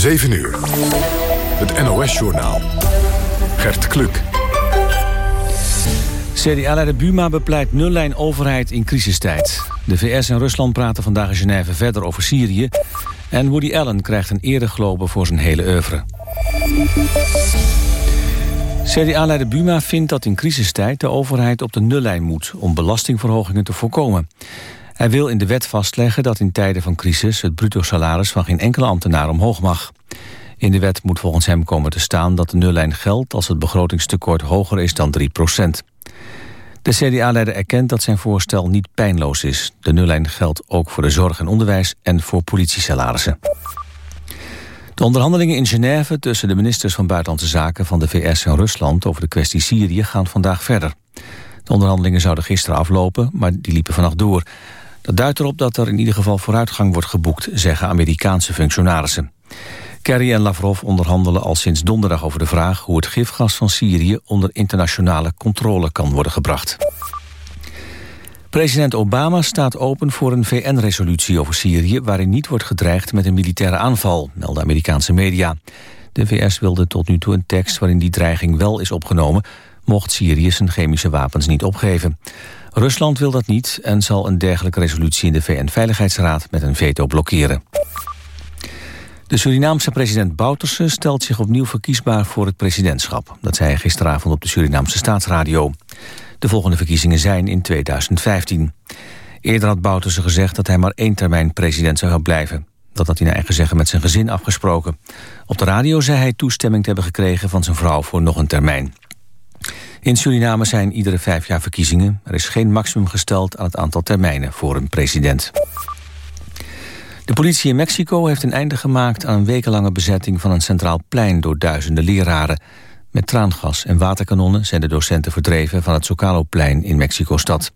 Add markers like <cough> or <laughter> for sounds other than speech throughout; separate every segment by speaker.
Speaker 1: 7 uur. Het NOS-journaal. Gert Kluk.
Speaker 2: CDA-leider Buma bepleit nullijn overheid in crisistijd. De VS en Rusland praten vandaag in Genève verder over Syrië. En Woody Allen krijgt een ereglobe voor zijn hele oeuvre. CDA-leider Buma vindt dat in crisistijd de overheid op de nullijn moet... om belastingverhogingen te voorkomen. Hij wil in de wet vastleggen dat in tijden van crisis... het bruto salaris van geen enkele ambtenaar omhoog mag. In de wet moet volgens hem komen te staan dat de nullijn geldt... als het begrotingstekort hoger is dan 3 procent. De CDA-leider erkent dat zijn voorstel niet pijnloos is. De nullijn geldt ook voor de zorg en onderwijs en voor politiesalarissen. De onderhandelingen in Genève tussen de ministers van Buitenlandse Zaken van de VS en Rusland over de kwestie Syrië gaan vandaag verder. De onderhandelingen zouden gisteren aflopen, maar die liepen vannacht door. Dat duidt erop dat er in ieder geval vooruitgang wordt geboekt, zeggen Amerikaanse functionarissen. Kerry en Lavrov onderhandelen al sinds donderdag over de vraag... hoe het gifgas van Syrië onder internationale controle kan worden gebracht. President Obama staat open voor een VN-resolutie over Syrië... waarin niet wordt gedreigd met een militaire aanval, melden Amerikaanse media. De VS wilde tot nu toe een tekst waarin die dreiging wel is opgenomen... mocht Syrië zijn chemische wapens niet opgeven. Rusland wil dat niet en zal een dergelijke resolutie in de VN-veiligheidsraad met een veto blokkeren. De Surinaamse president Bouterse stelt zich opnieuw verkiesbaar voor het presidentschap. Dat zei hij gisteravond op de Surinaamse staatsradio. De volgende verkiezingen zijn in 2015. Eerder had Bouterse gezegd dat hij maar één termijn president zou gaan blijven. Dat had hij naar eigen zeggen met zijn gezin afgesproken. Op de radio zei hij toestemming te hebben gekregen van zijn vrouw voor nog een termijn. In Suriname zijn iedere vijf jaar verkiezingen. Er is geen maximum gesteld aan het aantal termijnen voor een president. De politie in Mexico heeft een einde gemaakt aan een wekenlange bezetting van een centraal plein door duizenden leraren. Met traangas en waterkanonnen zijn de docenten verdreven van het Zocalo-plein in Mexico-stad.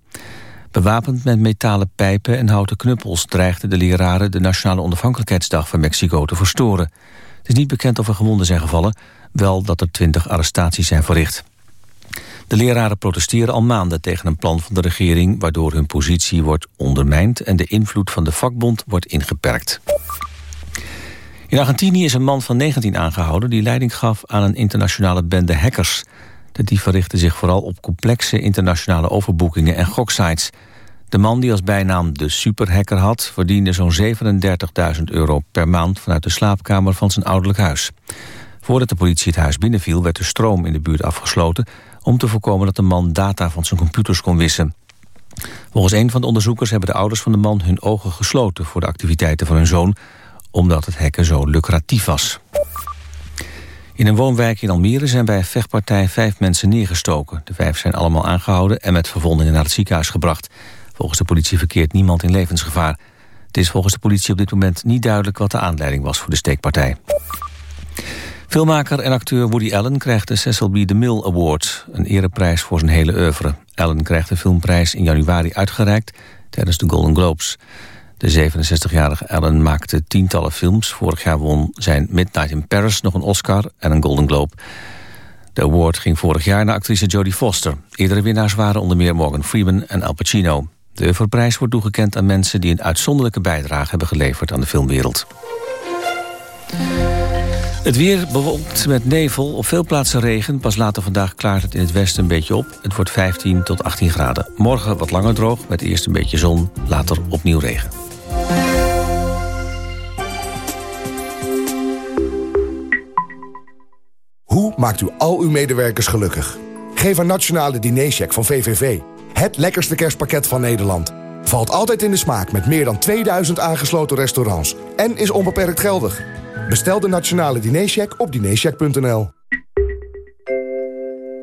Speaker 2: Bewapend met metalen pijpen en houten knuppels dreigden de leraren de Nationale Onafhankelijkheidsdag van Mexico te verstoren. Het is niet bekend of er gewonden zijn gevallen, wel dat er twintig arrestaties zijn verricht. De leraren protesteren al maanden tegen een plan van de regering... waardoor hun positie wordt ondermijnd en de invloed van de vakbond wordt ingeperkt. In Argentinië is een man van 19 aangehouden... die leiding gaf aan een internationale bende hackers. De dieven richten zich vooral op complexe internationale overboekingen en goksites. De man die als bijnaam de superhacker had... verdiende zo'n 37.000 euro per maand vanuit de slaapkamer van zijn ouderlijk huis. Voordat de politie het huis binnenviel werd de stroom in de buurt afgesloten om te voorkomen dat de man data van zijn computers kon wissen. Volgens een van de onderzoekers hebben de ouders van de man hun ogen gesloten voor de activiteiten van hun zoon, omdat het hacken zo lucratief was. In een woonwijk in Almere zijn bij een vechtpartij vijf mensen neergestoken. De vijf zijn allemaal aangehouden en met verwondingen naar het ziekenhuis gebracht. Volgens de politie verkeert niemand in levensgevaar. Het is volgens de politie op dit moment niet duidelijk wat de aanleiding was voor de steekpartij. Filmmaker en acteur Woody Allen krijgt de Cecil B. DeMille Award... een ereprijs voor zijn hele oeuvre. Allen krijgt de filmprijs in januari uitgereikt tijdens de Golden Globes. De 67-jarige Allen maakte tientallen films. Vorig jaar won zijn Midnight in Paris nog een Oscar en een Golden Globe. De award ging vorig jaar naar actrice Jodie Foster. Eerdere winnaars waren onder meer Morgan Freeman en Al Pacino. De oeuvreprijs wordt toegekend aan mensen die een uitzonderlijke bijdrage hebben geleverd aan de filmwereld. Het weer bewolkt met nevel, op veel plaatsen regen. Pas later vandaag klaart het in het westen een beetje op. Het wordt 15 tot 18 graden. Morgen wat langer droog, met eerst een beetje zon, later opnieuw regen.
Speaker 3: Hoe maakt u al uw medewerkers gelukkig? Geef een nationale dinercheck van VVV. Het lekkerste kerstpakket van Nederland. Valt altijd in de smaak met meer dan 2000 aangesloten restaurants. En is onbeperkt geldig. Bestel de nationale dinercheck op dinercheck.nl.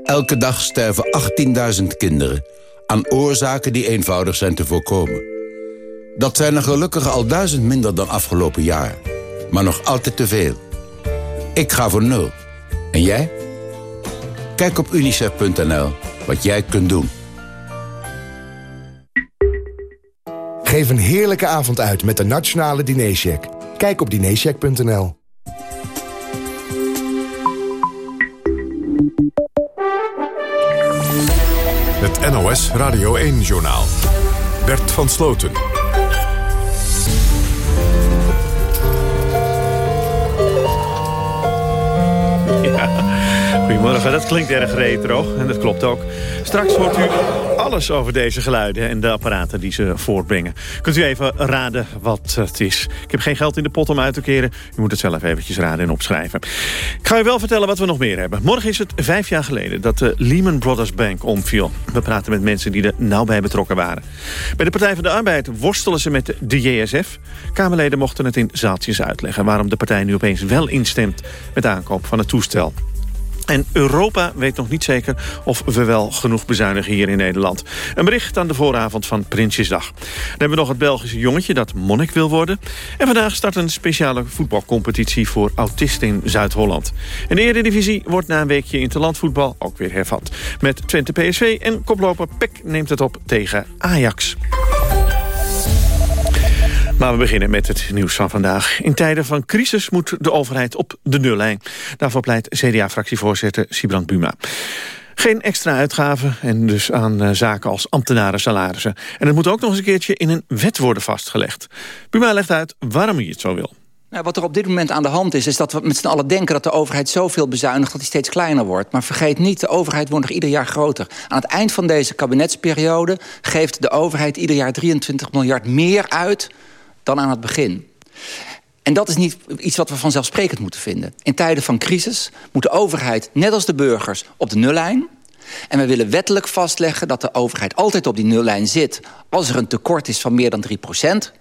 Speaker 4: Elke dag sterven 18.000 kinderen aan oorzaken die eenvoudig zijn te voorkomen. Dat zijn er gelukkig al duizend minder dan afgelopen jaar. Maar nog altijd te veel. Ik ga voor nul. En jij? Kijk op unicef.nl wat jij kunt doen.
Speaker 3: Geef een heerlijke avond uit met de Nationale Dinercheck. Kijk op dinercheck.nl.
Speaker 1: Het NOS Radio 1-journaal. Bert van Sloten. Ja.
Speaker 5: Goedemorgen, dat klinkt erg retro en dat klopt ook. Straks hoort u alles over deze geluiden en de apparaten die ze voortbrengen. Kunt u even raden wat het is. Ik heb geen geld in de pot om uit te keren. U moet het zelf eventjes raden en opschrijven. Ik ga u wel vertellen wat we nog meer hebben. Morgen is het vijf jaar geleden dat de Lehman Brothers Bank omviel. We praten met mensen die er nauw bij betrokken waren. Bij de Partij van de Arbeid worstelen ze met de JSF. Kamerleden mochten het in zaaltjes uitleggen... waarom de partij nu opeens wel instemt met de aankoop van het toestel. En Europa weet nog niet zeker of we wel genoeg bezuinigen hier in Nederland. Een bericht aan de vooravond van Prinsjesdag. Dan hebben we nog het Belgische jongetje dat monnik wil worden. En vandaag start een speciale voetbalcompetitie voor autisten in Zuid-Holland. En de Eredivisie wordt na een weekje interlandvoetbal ook weer hervat. Met Twente PSV en koploper Peck neemt het op tegen Ajax. Maar we beginnen met het nieuws van vandaag. In tijden van crisis moet de overheid op de nullijn. Daarvoor pleit CDA-fractievoorzitter Sibrand Buma. Geen extra uitgaven en dus aan eh, zaken als ambtenaren salarissen. En het moet ook nog eens een keertje in een wet worden vastgelegd. Buma legt uit waarom hij het zo wil.
Speaker 6: Nou, wat er op dit moment aan de hand is, is dat we met z'n allen denken dat de overheid zoveel bezuinigt dat die steeds kleiner wordt. Maar vergeet niet, de overheid wordt nog ieder jaar groter. Aan het eind van deze kabinetsperiode geeft de overheid ieder jaar 23 miljard meer uit dan aan het begin. En dat is niet iets wat we vanzelfsprekend moeten vinden. In tijden van crisis moet de overheid, net als de burgers, op de nullijn. En we willen wettelijk vastleggen dat de overheid altijd op die nullijn zit... als er een tekort is van meer dan 3%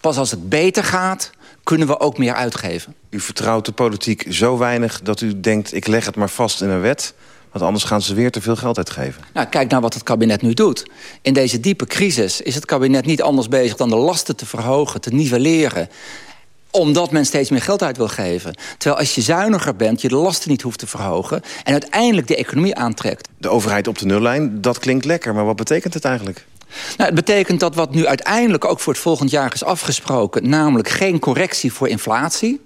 Speaker 6: Pas als het beter gaat, kunnen we ook meer uitgeven.
Speaker 7: U vertrouwt de politiek zo weinig dat u denkt... ik leg het maar vast in een wet... Want anders gaan ze weer te veel geld uitgeven.
Speaker 6: Nou, kijk naar wat het kabinet nu doet. In deze diepe crisis is het kabinet niet anders bezig... dan de lasten te verhogen, te nivelleren omdat men steeds meer geld uit wil geven. Terwijl als je zuiniger bent, je de lasten niet hoeft te verhogen... en uiteindelijk de economie aantrekt.
Speaker 7: De overheid op de nullijn, dat klinkt lekker. Maar wat betekent het eigenlijk?
Speaker 6: Nou, het betekent dat wat nu uiteindelijk ook voor het volgend jaar is afgesproken... namelijk geen correctie voor inflatie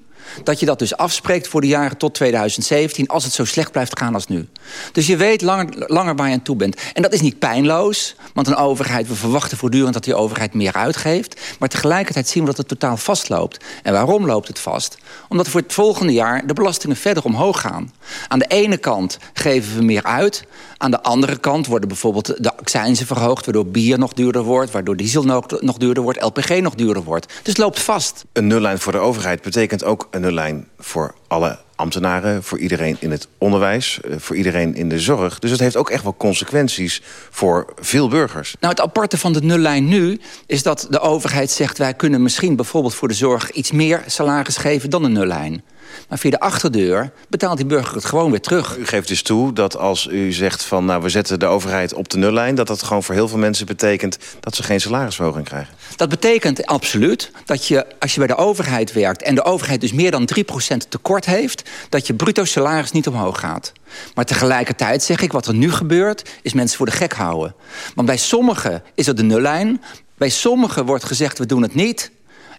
Speaker 6: dat je dat dus afspreekt voor de jaren tot 2017... als het zo slecht blijft gaan als nu. Dus je weet langer, langer waar je aan toe bent. En dat is niet pijnloos, want een overheid... we verwachten voortdurend dat die overheid meer uitgeeft... maar tegelijkertijd zien we dat het totaal vastloopt. En waarom loopt het vast? Omdat voor het volgende jaar de belastingen verder omhoog gaan. Aan de ene kant geven we meer uit... Aan de andere kant worden bijvoorbeeld de accijnzen verhoogd... waardoor bier nog duurder wordt, waardoor diesel nog, duurder wordt... LPG nog duurder wordt. Dus het loopt vast.
Speaker 7: Een nullijn voor de overheid betekent ook een nullijn voor alle ambtenaren... voor iedereen in het onderwijs, eh, voor iedereen in de zorg. Dus het heeft ook echt wel consequenties voor veel burgers.
Speaker 6: Nou, het aparte van de nullijn nu is dat de overheid zegt... wij kunnen misschien bijvoorbeeld voor de zorg iets meer salaris geven dan een nullijn. Maar via de achterdeur betaalt die burger het gewoon weer terug.
Speaker 7: U geeft dus toe dat als u zegt van... nou, we zetten de overheid op de nullijn... dat dat gewoon voor heel veel mensen betekent... dat ze geen salarisverhoging krijgen.
Speaker 6: Dat betekent absoluut dat je, als je bij de overheid werkt... en de overheid dus meer dan 3% tekort heeft... dat je bruto salaris niet omhoog gaat. Maar tegelijkertijd zeg ik, wat er nu gebeurt... is mensen voor de gek houden. Want bij sommigen is het de nullijn... Bij sommigen wordt gezegd, we doen het niet.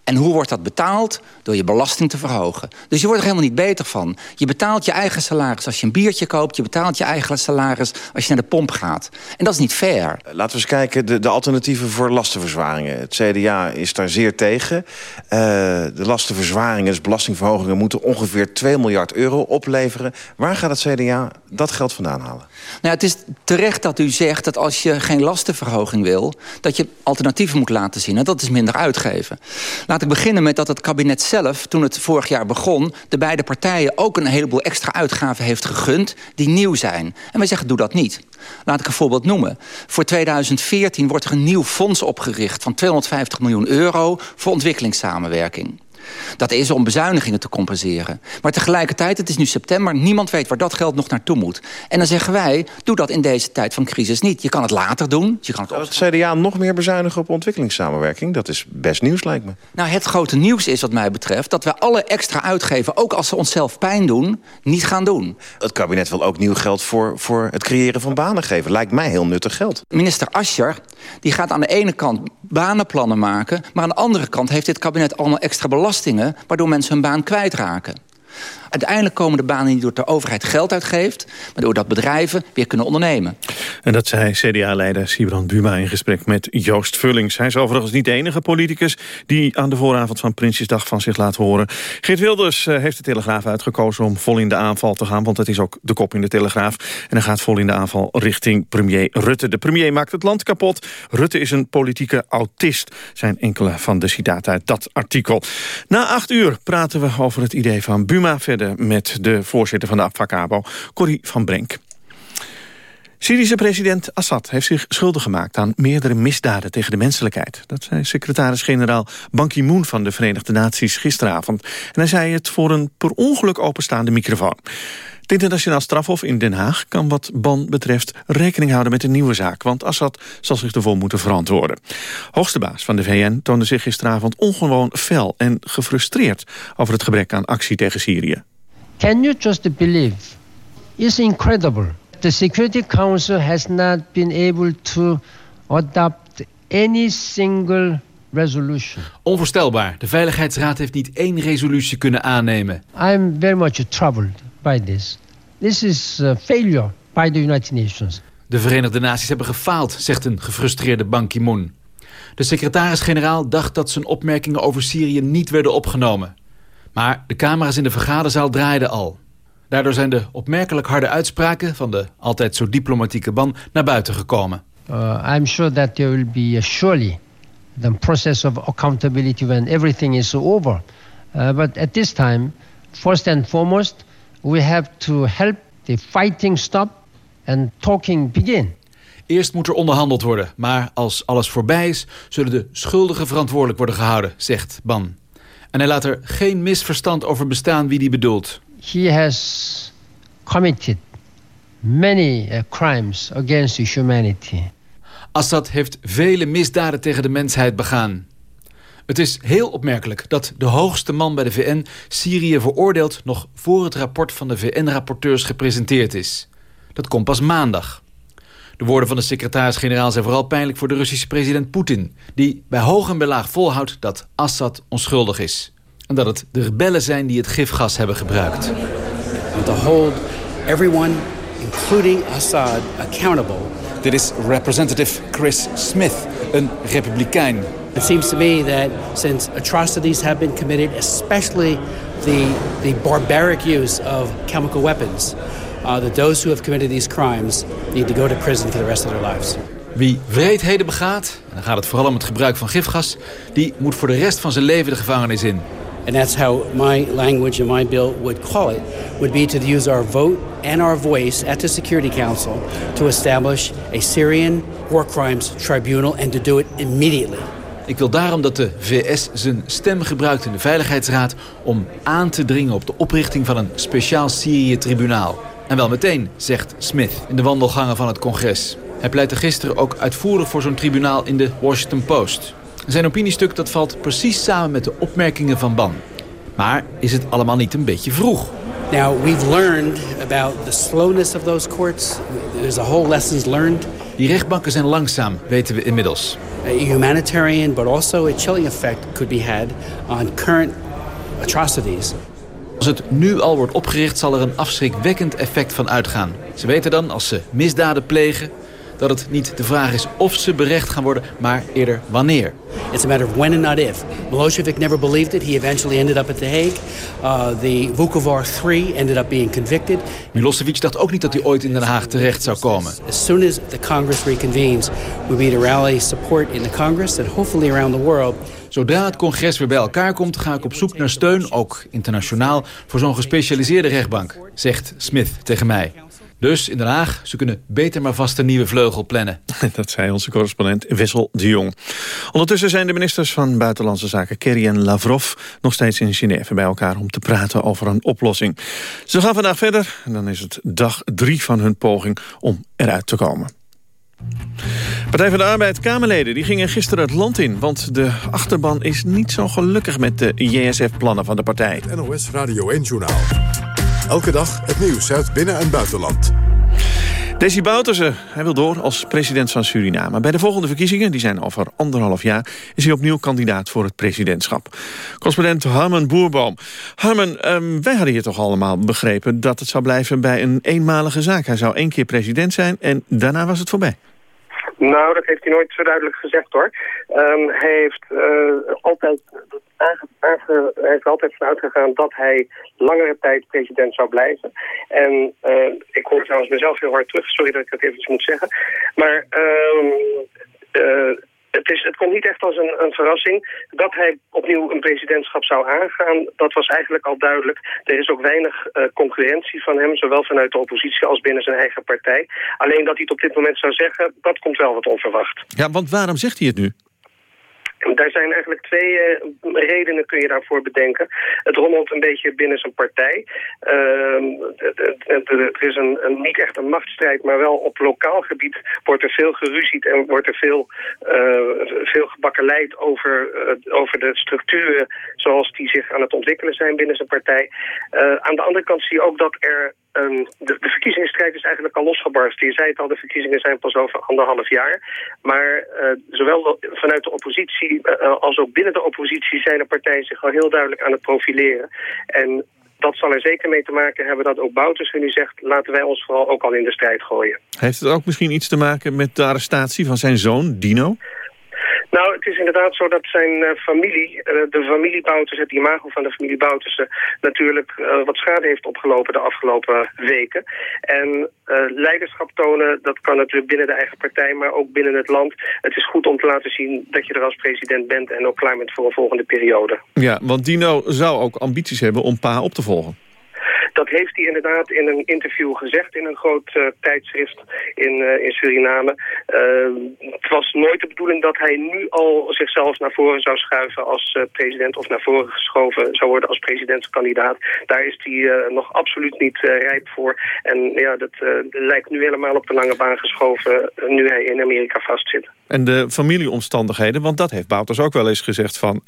Speaker 6: En hoe wordt dat betaald? Door je belasting te verhogen. Dus je wordt er helemaal niet beter van. Je betaalt je eigen salaris als je een biertje koopt. Je betaalt je eigen salaris als je naar de pomp gaat. En dat is niet fair.
Speaker 7: Laten we eens kijken, de, de alternatieven voor lastenverzwaringen. Het CDA is daar zeer tegen. Uh, de lastenverzwaringen, dus belastingverhogingen... moeten ongeveer 2 miljard euro opleveren. Waar gaat het CDA dat geld vandaan halen?
Speaker 6: Nou, het is terecht dat u zegt dat als je geen lastenverhoging wil... dat je alternatieven moet laten zien. En dat is minder uitgeven. Laat ik beginnen met dat het kabinet zelf, toen het vorig jaar begon... de beide partijen ook een heleboel extra uitgaven heeft gegund... die nieuw zijn. En wij zeggen, doe dat niet. Laat ik een voorbeeld noemen. Voor 2014 wordt er een nieuw fonds opgericht... van 250 miljoen euro voor ontwikkelingssamenwerking. Dat is om bezuinigingen te compenseren. Maar tegelijkertijd, het is nu september, niemand weet waar dat geld nog naartoe moet. En dan zeggen wij, doe dat in deze tijd van crisis niet. Je kan het later doen. Je kan het,
Speaker 7: het CDA nog meer bezuinigen op ontwikkelingssamenwerking? Dat is best nieuws, lijkt me.
Speaker 6: Nou, het grote nieuws is wat mij betreft... dat we alle extra uitgeven, ook als ze onszelf pijn doen, niet gaan doen.
Speaker 7: Het kabinet wil ook nieuw geld voor, voor het creëren van banen geven. Lijkt mij heel nuttig geld.
Speaker 6: Minister Ascher die gaat aan de ene kant banenplannen maken... maar aan de andere kant heeft dit kabinet allemaal extra waardoor mensen hun baan kwijtraken. Uiteindelijk komen de banen niet doordat de overheid geld uitgeeft... maar doordat bedrijven weer kunnen ondernemen.
Speaker 5: En dat zei CDA-leider Sibrand Buma in gesprek met Joost Vullings. Hij is overigens niet de enige politicus... die aan de vooravond van Prinsjesdag van zich laat horen. Geert Wilders eh, heeft de Telegraaf uitgekozen om vol in de aanval te gaan... want dat is ook de kop in de Telegraaf. En hij gaat vol in de aanval richting premier Rutte. De premier maakt het land kapot. Rutte is een politieke autist, zijn enkele van de citaten uit dat artikel. Na acht uur praten we over het idee van Buma verder met de voorzitter van de Abfacabo, Corrie van Brenk. Syrische president Assad heeft zich schuldig gemaakt aan meerdere misdaden tegen de menselijkheid. Dat zei secretaris-generaal Ban Ki-moon van de Verenigde Naties gisteravond. En hij zei het voor een per ongeluk openstaande microfoon. Het internationaal strafhof in Den Haag kan wat Ban betreft rekening houden met een nieuwe zaak, want Assad zal zich ervoor moeten verantwoorden. Hoogste baas van de VN toonde zich gisteravond ongewoon fel en gefrustreerd over het gebrek aan actie tegen Syrië.
Speaker 8: Can you just believe? It's incredible. The Security Council has not been able to adopt any single resolution.
Speaker 9: Onvoorstelbaar. De Veiligheidsraad heeft niet één resolutie kunnen aannemen.
Speaker 8: I'm very much troubled by this. This is a failure by the United Nations.
Speaker 9: De Verenigde Naties hebben gefaald, zegt een gefrustreerde Ban Ki-moon. De secretaris-generaal dacht dat zijn opmerkingen over Syrië niet werden opgenomen. Maar de camera's in de vergaderzaal draaiden al. Daardoor zijn de opmerkelijk harde uitspraken van de altijd zo diplomatieke ban naar buiten gekomen.
Speaker 8: Uh, I'm sure that there will be uh, surely the process of accountability when everything is over. Uh, but at this time, first and foremost, we have to help the fighting stop and talking begin.
Speaker 9: Eerst moet er onderhandeld worden, maar als alles voorbij is... zullen de schuldigen verantwoordelijk worden gehouden, zegt Ban. En hij laat er geen misverstand over bestaan wie die bedoelt.
Speaker 8: He has committed many uh, crimes against humanity.
Speaker 9: Assad heeft vele misdaden tegen de mensheid begaan. Het is heel opmerkelijk dat de hoogste man bij de VN Syrië veroordeelt nog voor het rapport van de VN-rapporteurs gepresenteerd is. Dat komt pas maandag. De woorden van de secretaris-generaal zijn vooral pijnlijk voor de Russische president Poetin... die bij hoog en bij laag volhoudt dat Assad onschuldig is. En dat het de rebellen zijn die het gifgas hebben gebruikt.
Speaker 10: To hold everyone, including Assad, accountable.
Speaker 9: Dit is representative Chris Smith, een republikein.
Speaker 10: It seems to me that since atrocities have been committed, especially the, the barbaric use of chemical weapons... Uh, that those who have committed these crimes need to go to prison for the rest of their lives.
Speaker 9: Wie wreedheden begaat, en dan gaat het vooral om het gebruik van gifgas... die moet voor de rest van zijn leven de gevangenis in.
Speaker 10: And that's how my language and my bill would call it, would be to use our vote and our voice at the Security Council to establish a Syrian war crimes tribunal and to do it immediately.
Speaker 9: Ik wil daarom dat de VS zijn stem gebruikt in de Veiligheidsraad... om aan te dringen op de oprichting van een speciaal Syrië-tribunaal. En wel meteen, zegt Smith in de wandelgangen van het congres. Hij pleitte gisteren ook uitvoerig voor zo'n tribunaal in de Washington Post. Zijn opiniestuk dat valt precies samen met de opmerkingen van Ban. Maar is het allemaal niet een beetje vroeg?
Speaker 10: Now, we've learned about the slowness of those courts. There's a whole lessons learned.
Speaker 9: Die rechtbanken zijn langzaam, weten we inmiddels.
Speaker 10: A humanitarian, but also a chilling effect could be had on current atrocities.
Speaker 9: Als het nu al wordt opgericht, zal er een afschrikwekkend effect van uitgaan. Ze weten dan, als ze misdaden plegen, dat het niet de vraag is of ze berecht gaan worden, maar eerder wanneer.
Speaker 10: It's a matter of when and not if. Milosevic never believed it. He eventually ended up at The Hague. Uh, the Vukovar 3 ended up being convicted.
Speaker 9: Milosevic dacht ook niet dat hij ooit in Den Haag terecht zou komen.
Speaker 10: As soon as the Congress reconvenes, we'll be to rally support in the Congress and hopefully around the world
Speaker 9: Zodra het congres weer bij elkaar komt, ga ik op zoek naar steun, ook internationaal, voor zo'n gespecialiseerde rechtbank, zegt Smith tegen mij. Dus in Den Haag, ze kunnen beter maar vast een nieuwe vleugel plannen. <laughs>
Speaker 5: Dat zei onze correspondent Wessel de Jong. Ondertussen zijn de ministers van Buitenlandse Zaken Kerry en Lavrov... nog steeds in Genève bij elkaar om te praten over een oplossing. Ze gaan vandaag verder en dan is het dag drie van hun poging om eruit te komen. Partij van de Arbeid Kamerleden die gingen gisteren het land in... want de achterban is niet zo gelukkig met de JSF-plannen van de partij.
Speaker 1: NOS Radio 1-journaal. Elke dag het nieuws uit binnen- en buitenland.
Speaker 5: Desi Bouterse, hij wil door als president van Suriname. Bij de volgende verkiezingen, die zijn over anderhalf jaar... is hij opnieuw kandidaat voor het presidentschap. Correspondent Harmen Boerboom. Harmen, ehm, wij hadden hier toch allemaal begrepen... dat het zou blijven bij een eenmalige zaak. Hij zou één keer president zijn en daarna was het voorbij.
Speaker 11: Nou, dat heeft hij nooit zo duidelijk gezegd hoor. Um, hij heeft uh, altijd aange, heeft altijd van uitgegaan dat hij langere tijd president zou blijven. En uh, ik hoor trouwens mezelf heel hard terug, sorry dat ik dat eventjes moet zeggen. Maar um, het, is, het komt niet echt als een, een, verrassing dat hij opnieuw een presidentschap zou aangaan. Dat was eigenlijk al duidelijk. Er is ook weinig uh, concurrentie van hem, zowel vanuit de oppositie als binnen zijn eigen partij. Alleen dat hij het op dit moment zou zeggen, dat komt wel wat onverwacht.
Speaker 5: Ja, want waarom zegt hij het nu?
Speaker 11: Daar zijn eigenlijk twee uh, redenen kun je daarvoor bedenken. Het rommelt een beetje binnen zijn partij. Er is een, een, niet echt een machtsstrijd, maar wel op lokaal gebied wordt er veel geruzied en wordt er veel, uh, veel gebakkeleid over, uh, over de structuren zoals die zich aan het ontwikkelen zijn binnen zijn partij. aan de andere kant zie je ook dat er Um, de, verkiezingsstrijd is eigenlijk al losgebarsten. Je zei het al, de verkiezingen zijn pas over anderhalf jaar. Maar uh, zowel vanuit de oppositie uh, als ook binnen de oppositie zijn de partijen zich al heel duidelijk aan het profileren. En dat zal er zeker mee te maken hebben dat ook Bouters nu zegt... laten wij ons vooral ook al in de strijd gooien.
Speaker 5: Heeft het ook misschien iets te maken met de arrestatie van zijn zoon, Dino?
Speaker 11: Nou, het is inderdaad zo dat zijn uh, familie, uh, de familie Boutersen, het imago van de familie Boutersen, natuurlijk uh, wat schade heeft opgelopen de afgelopen weken. En leiderschap tonen, dat kan natuurlijk binnen de eigen partij, maar ook binnen het land. Het is goed om te laten zien dat je er als president bent en ook klaar bent voor een volgende periode.
Speaker 5: Ja, want Dino zou ook ambities hebben om Pa op te volgen.
Speaker 11: Dat heeft hij inderdaad in een interview gezegd in een groot uh, tijdschrift in, uh, in Suriname. Uh, het was nooit de bedoeling dat hij nu al zichzelf naar voren zou schuiven als president of naar voren geschoven zou worden als presidentskandidaat. Daar is hij nog absoluut niet rijp voor. En ja, dat lijkt nu helemaal op de lange baan geschoven nu hij in Amerika vastzit.
Speaker 5: En de familieomstandigheden, want dat heeft Bouters ook wel eens gezegd van...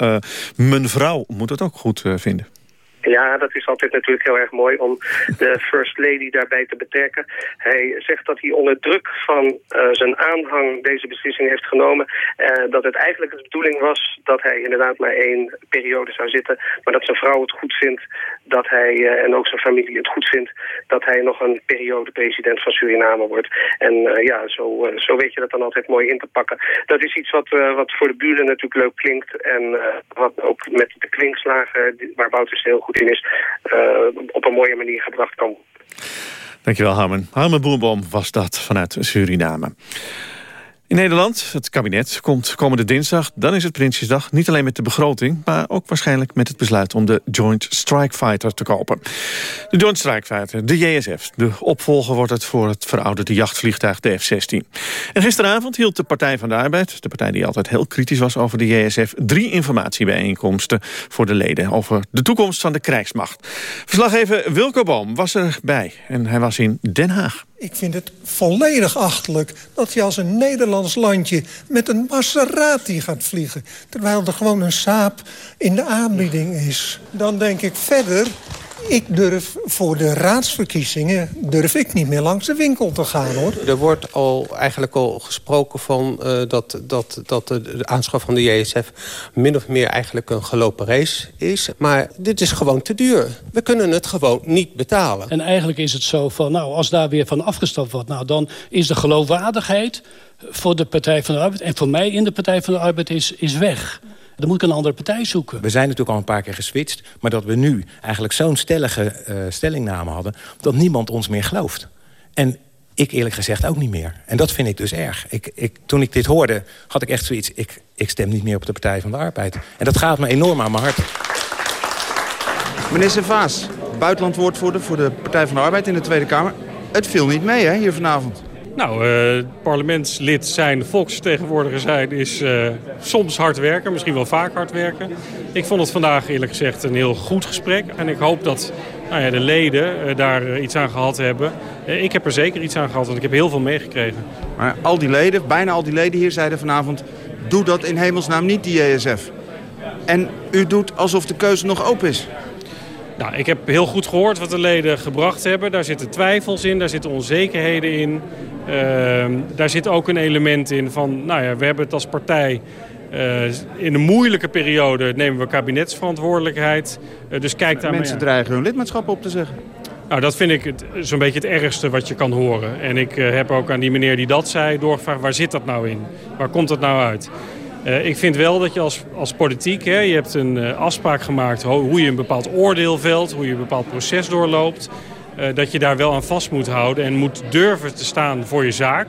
Speaker 5: mijn vrouw moet het ook goed vinden.
Speaker 11: Ja, dat is altijd natuurlijk heel erg mooi om de First Lady daarbij te betrekken. Hij zegt dat hij onder druk van uh, zijn aanhang deze beslissing heeft genomen. Uh, dat het eigenlijk de bedoeling was dat hij inderdaad maar één periode zou zitten. Maar dat zijn vrouw het goed vindt dat hij, uh, en ook zijn familie het goed vindt... dat hij nog een periode president van Suriname wordt. En ja, zo, zo weet je dat dan altijd mooi in te pakken. Dat is iets wat, wat voor de buren natuurlijk leuk klinkt. En wat ook met de kwinkslagen, waar Bouters heel goed in is, uh, op een mooie manier gebracht kan.
Speaker 5: Dankjewel, Harmen. Harmen Boerboom was dat vanuit Suriname. In Nederland, het kabinet, komt komende dinsdag, dan is het Prinsjesdag... niet alleen met de begroting, maar ook waarschijnlijk met het besluit... om de Joint Strike Fighter te kopen. De Joint Strike Fighter, de JSF. De opvolger wordt het voor het verouderde jachtvliegtuig de F-16. En gisteravond hield de Partij van de Arbeid... de partij die altijd heel kritisch was over de JSF... drie informatiebijeenkomsten voor de leden... over de toekomst van de krijgsmacht. Verslaggever Wilco Boom was erbij en hij was in Den Haag.
Speaker 12: Ik vind het volledig achterlijk dat je als een Nederlands landje... met een Maserati gaat vliegen. Terwijl er gewoon een saap in de aanbieding is. Dan denk ik verder ik durf voor de raadsverkiezingen durf ik niet meer langs de winkel te gaan, hoor.
Speaker 13: Er wordt al eigenlijk al gesproken van uh, dat, dat, dat de, de aanschaf van de JSF... min of meer eigenlijk een gelopen race is. Maar dit is gewoon te duur. We kunnen het gewoon niet betalen.
Speaker 14: En eigenlijk is het zo van, nou, als daar weer van afgestapt wordt... nou, dan is de geloofwaardigheid voor de Partij van de Arbeid... en voor mij in de Partij van de Arbeid is, is weg dan moet ik een andere partij zoeken.
Speaker 15: We zijn natuurlijk al een paar keer geswitcht... maar dat we nu eigenlijk zo'n stellige uh, stellingname hadden... dat niemand ons meer gelooft. En ik eerlijk gezegd ook niet meer. En dat vind ik dus erg. Ik, ik, toen ik dit hoorde, had ik echt zoiets... Ik, ik stem niet meer op de Partij van de Arbeid. En dat gaat me enorm aan mijn hart.
Speaker 16: Meneer Servaas, buitenlandwoordvoerder voor de Partij van de Arbeid in de Tweede Kamer. Het viel niet mee hè, hier vanavond.
Speaker 17: Nou, uh, parlementslid zijn, volksvertegenwoordiger zijn is uh, soms hard werken. Misschien wel vaak hard werken. Ik vond het vandaag eerlijk gezegd een heel goed gesprek. En ik hoop dat nou ja, de leden uh, daar iets aan gehad hebben. ik heb er zeker iets aan gehad, want ik heb heel veel meegekregen.
Speaker 16: Maar al die leden, bijna al die leden hier zeiden vanavond... doe dat in hemelsnaam niet, die JSF. En u doet alsof de keuze nog open is.
Speaker 17: Nou, ik heb heel goed gehoord wat de leden gebracht hebben. Daar zitten twijfels in, daar zitten onzekerheden in. Ehm, daar zit ook een element in van, nou ja, we hebben het als partij... Uh, in een moeilijke periode nemen we kabinetsverantwoordelijkheid. Uh, dus kijk daar
Speaker 16: Mensen dreigen hun lidmaatschap op te zeggen.
Speaker 17: Nou, dat vind ik zo'n beetje het ergste wat je kan horen. En ik uh, heb ook aan die meneer die dat zei doorgevraagd... waar zit dat nou in? Waar komt dat nou uit? Ik vind wel dat je als, als politiek, hè, je hebt een afspraak gemaakt hoe je een bepaald oordeel velt, hoe je een bepaald proces doorloopt. Uh, dat je daar wel aan vast moet houden en moet durven te staan voor je zaak.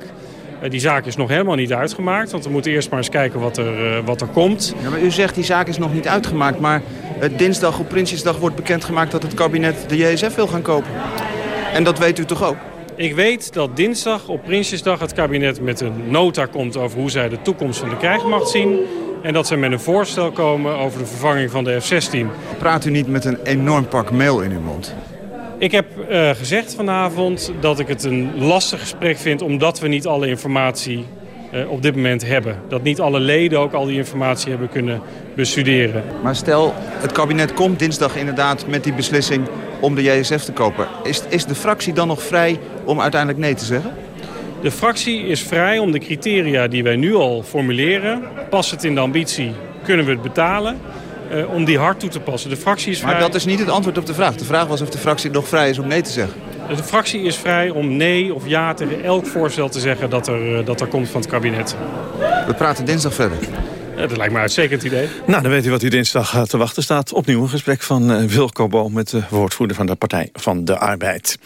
Speaker 17: die zaak is nog helemaal niet uitgemaakt, want we moeten eerst maar eens kijken wat er, wat er komt.
Speaker 16: Ja, maar u zegt die zaak is nog niet uitgemaakt, maar dinsdag op Prinsjesdag wordt bekendgemaakt dat het kabinet de JSF wil gaan kopen. En dat weet u toch ook?
Speaker 17: Ik weet dat dinsdag op Prinsjesdag het kabinet met een nota komt over hoe zij de toekomst van de krijgsmacht zien. En dat zij met een voorstel komen over de vervanging van de F-16.
Speaker 16: Praat u niet met een enorm pak mail in uw mond?
Speaker 17: Ik heb uh, gezegd vanavond dat ik het een lastig gesprek vind... omdat we niet alle informatie uh, op dit moment hebben. Dat niet alle leden ook al die informatie hebben kunnen bestuderen.
Speaker 16: Maar stel, het kabinet komt dinsdag inderdaad met die beslissing om de JSF te kopen. Is, is de fractie dan nog vrij om uiteindelijk nee te zeggen?
Speaker 17: De fractie is vrij om de criteria die wij nu al formuleren... past het in de ambitie, kunnen we het betalen... Uh, om die hard toe te passen. De fractie is vrij...
Speaker 16: Maar dat is niet het antwoord op de vraag. De vraag was of de fractie nog vrij is om nee te zeggen.
Speaker 17: De fractie is vrij om nee of ja tegen elk voorstel te zeggen dat er, dat er komt van het kabinet.
Speaker 16: We praten dinsdag verder.
Speaker 17: Ja, dat lijkt me een uitstekend idee.
Speaker 5: Nou, dan weet u wat u dinsdag te wachten staat. Opnieuw een gesprek van Wilco Boom met de woordvoerder van de Partij van de Arbeid.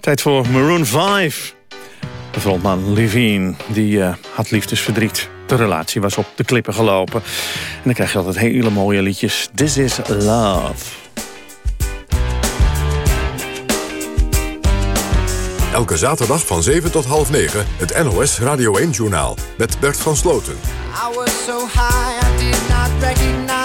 Speaker 5: Tijd voor Maroon 5. De frontman Levine, die uh, had liefdesverdriet. De relatie was op de klippen gelopen. En dan krijg je altijd hele mooie liedjes. This is Love.
Speaker 1: Elke zaterdag van 7 tot half 9 het NOS Radio 1-journaal met Bert van Sloten.
Speaker 18: I was so high I did not recognize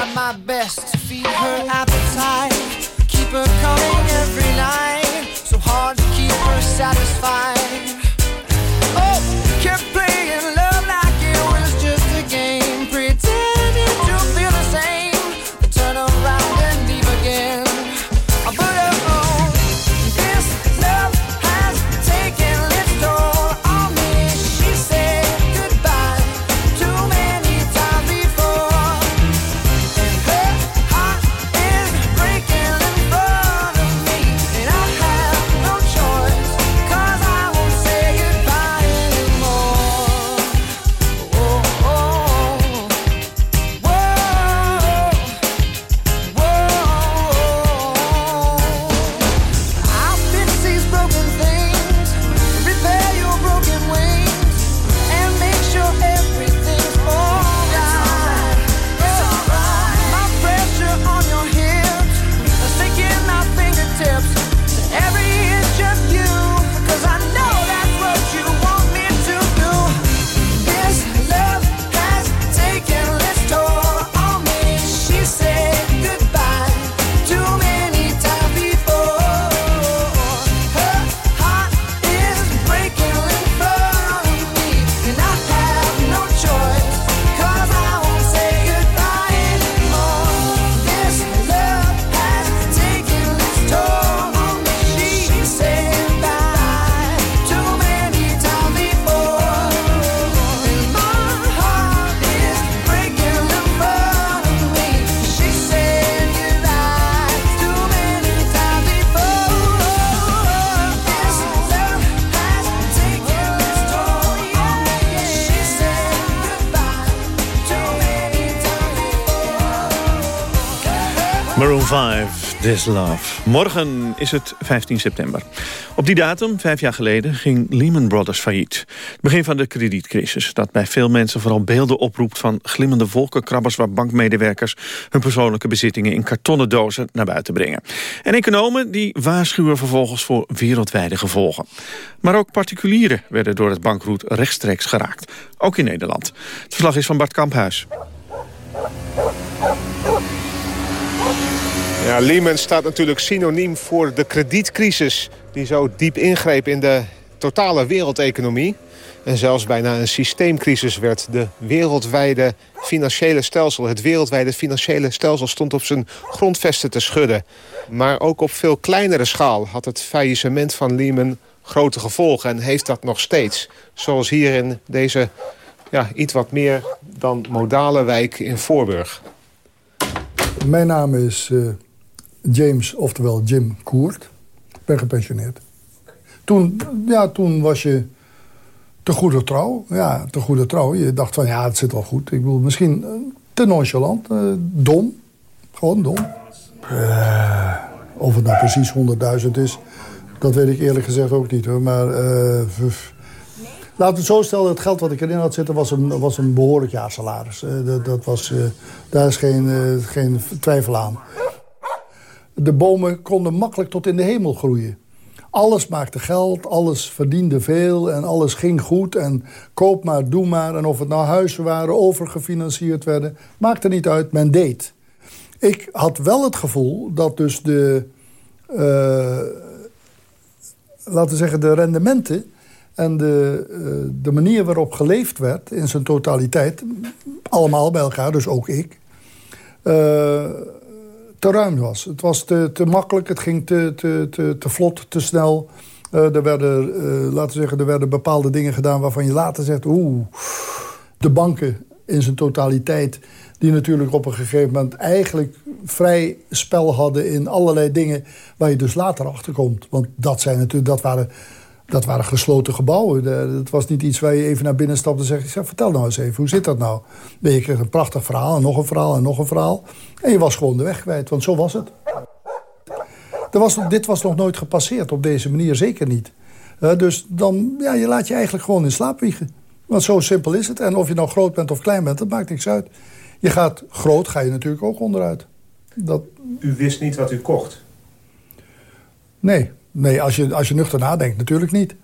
Speaker 18: Tried my best to feed her appetite, keep her coming every night. So hard to keep her satisfied. Oh, kept playing
Speaker 5: Maroon 5, This Love. Morgen is het 15 september. Op die datum, vijf jaar geleden, ging Lehman Brothers failliet. Het begin van de kredietcrisis, dat bij veel mensen vooral beelden oproept... van glimmende wolkenkrabbers waar bankmedewerkers... hun persoonlijke bezittingen in kartonnen dozen naar buiten brengen. En economen die waarschuwen vervolgens voor wereldwijde gevolgen. Maar ook particulieren werden door het bankroet rechtstreeks geraakt. Ook in Nederland. Het verslag is van Bart Kamphuis.
Speaker 19: Ja, Lehman staat natuurlijk synoniem voor de kredietcrisis... die zo diep ingreep in de totale wereldeconomie. En zelfs bijna een systeemcrisis werd de wereldwijde financiële stelsel... het wereldwijde financiële stelsel stond op zijn grondvesten te schudden. Maar ook op veel kleinere schaal had het faillissement van Lehman grote gevolgen... en heeft dat nog steeds. Zoals hier in deze ja, iets wat meer dan modale wijk in Voorburg.
Speaker 20: Mijn naam is uh, James, oftewel Jim Koert. Ik ben gepensioneerd. Toen, ja, toen was je te goede trouw. Ja, te goede trouw. Je dacht van, ja, het zit wel goed. Ik bedoel, misschien uh, te nonchalant. Uh, dom. Gewoon dom. of het nou precies 100.000 is, dat weet ik eerlijk gezegd ook niet. Hoor. Maar Laten we het zo stellen, het geld wat ik erin had zitten was een, was een behoorlijk jaarsalaris. Uh, dat, dat was, daar is geen, geen twijfel aan. De bomen konden makkelijk tot in de hemel groeien. Alles maakte geld, alles verdiende veel en alles ging goed. En koop maar, doe maar. En of het nou huizen waren, overgefinancierd werden. Maakte niet uit, men deed. Ik had wel het gevoel dat dus de... laten we zeggen, de rendementen en de, uh, de manier waarop geleefd werd in zijn totaliteit... allemaal bij elkaar, dus ook ik... Uh, te ruim was. Het was te, te makkelijk, het ging te, te, te, te vlot, te snel. Uh, er, werden, laten we zeggen, er werden bepaalde dingen gedaan waarvan je later zegt... oeh, de banken in zijn totaliteit... die natuurlijk op een gegeven moment eigenlijk vrij spel hadden... in allerlei dingen waar je dus later achter komt. Want dat, zijn natuurlijk, dat waren dat waren gesloten gebouwen. Het was niet iets waar je even naar binnen stapt en zegt... Zeg, vertel nou eens even, hoe zit dat nou? Je kreeg een prachtig verhaal en nog een verhaal en nog een verhaal. En je was gewoon de weg kwijt, want zo was het. Er was, dit was nog nooit gepasseerd op deze manier, zeker niet. Uh, dus dan, ja, je laat je eigenlijk gewoon in slaap wiegen. Want zo simpel is het. En of je nou groot bent of klein bent, dat maakt niks uit. Je gaat groot, ga je natuurlijk ook onderuit. Dat...
Speaker 19: U wist niet wat u kocht?
Speaker 20: Nee, Nee, als je, als je nuchter nadenkt, natuurlijk niet.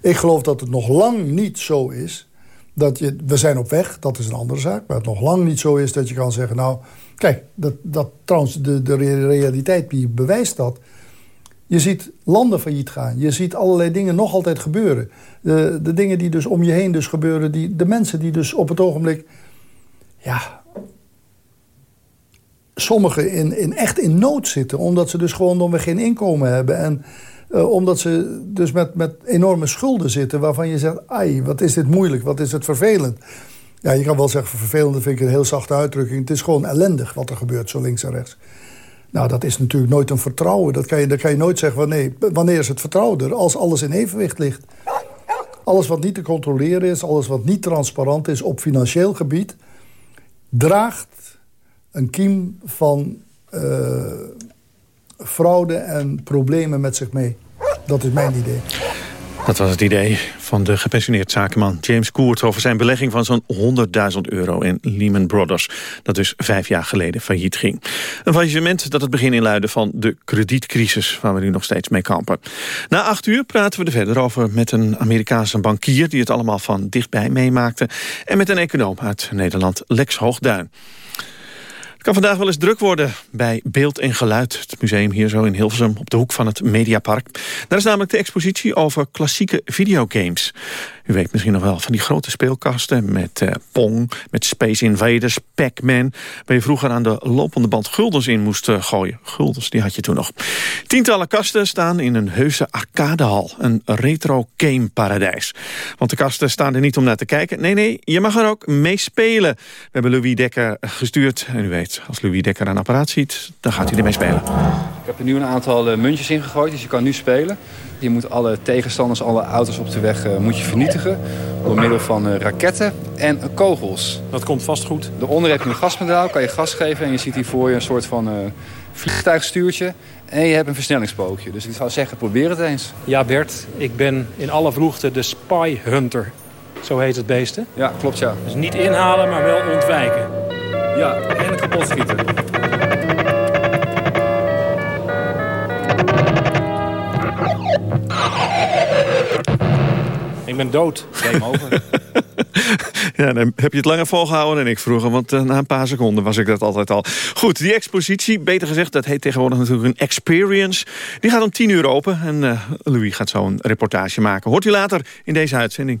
Speaker 20: Ik geloof dat het nog lang niet zo is... dat je, we zijn op weg, dat is een andere zaak... maar het nog lang niet zo is dat je kan zeggen... nou, kijk, dat, dat, trouwens, de, de realiteit die bewijst dat... Je ziet landen failliet gaan. Je ziet allerlei dingen nog altijd gebeuren. De, de dingen die dus om je heen dus gebeuren. Die, de mensen die dus op het ogenblik... Ja, sommigen in, in, echt in nood zitten. Omdat ze dus gewoon nog geen inkomen hebben. En uh, omdat ze dus met, met enorme schulden zitten. Waarvan je zegt, ai, wat is dit moeilijk, wat is het vervelend. Ja, je kan wel zeggen, vervelend vind ik een heel zachte uitdrukking. Het is gewoon ellendig wat er gebeurt, zo links en rechts. Nou, dat is natuurlijk nooit een vertrouwen. Dat kan je, dat kan je nooit zeggen, nee, wanneer is het vertrouwen er? Als alles in evenwicht ligt. Alles wat niet te controleren is, alles wat niet transparant is op financieel gebied... draagt een kiem van uh, fraude en problemen met zich mee. Dat is mijn idee.
Speaker 5: Dat was het idee van de gepensioneerd zakenman James Koert... over zijn belegging van zo'n 100.000 euro in Lehman Brothers... dat dus vijf jaar geleden failliet ging. Een faillissement dat het begin inluidde van de kredietcrisis... waar we nu nog steeds mee kampen. Na acht uur praten we er verder over met een Amerikaanse bankier... die het allemaal van dichtbij meemaakte... en met een econoom uit Nederland, Lex Hoogduin kan vandaag wel eens druk worden bij Beeld en Geluid. Het museum hier zo in Hilversum op de hoek van het Mediapark. Daar is namelijk de expositie over klassieke videogames. U weet misschien nog wel van die grote speelkasten met uh, Pong, met Space Invaders, Pac-Man... waar je vroeger aan de lopende band guldens in moest uh, gooien. Guldens, die had je toen nog. Tientallen kasten staan in een heuse arcadehal. Een retro game paradijs. Want de kasten staan er niet om naar te kijken. Nee, nee, je mag er ook mee spelen. We hebben Louis Dekker gestuurd. En u weet, als Louis Dekker een apparaat ziet, dan gaat hij ermee spelen.
Speaker 21: Ik heb er nu een aantal uh, muntjes ingegooid, dus je kan nu spelen. Je moet alle tegenstanders, alle auto's op de weg uh, moet je vernietigen. Door middel van uh, raketten en kogels.
Speaker 17: Dat komt vast goed.
Speaker 21: Daaronder heb je een gaspedaal, kan je gas geven. En je ziet hier voor je een soort van vliegtuigstuurtje. En je hebt een versnellingspookje. Dus ik zou zeggen, probeer het eens.
Speaker 17: Ja Bert, ik ben in alle vroegte de Spy Hunter. Zo heet het beest, hè?
Speaker 21: Ja, klopt ja.
Speaker 17: Dus niet inhalen, maar wel ontwijken.
Speaker 21: Ja, en kapot schieten.
Speaker 17: Ik ben dood.
Speaker 21: Game over. <laughs>
Speaker 5: ja, dan heb je het langer volgehouden dan ik vroeger. Want uh, na een paar seconden was ik dat altijd al. Goed, die expositie, beter gezegd, dat heet tegenwoordig natuurlijk een experience. Die gaat om tien uur open. En uh, Louis gaat zo een reportage maken. Hoort u later in deze uitzending.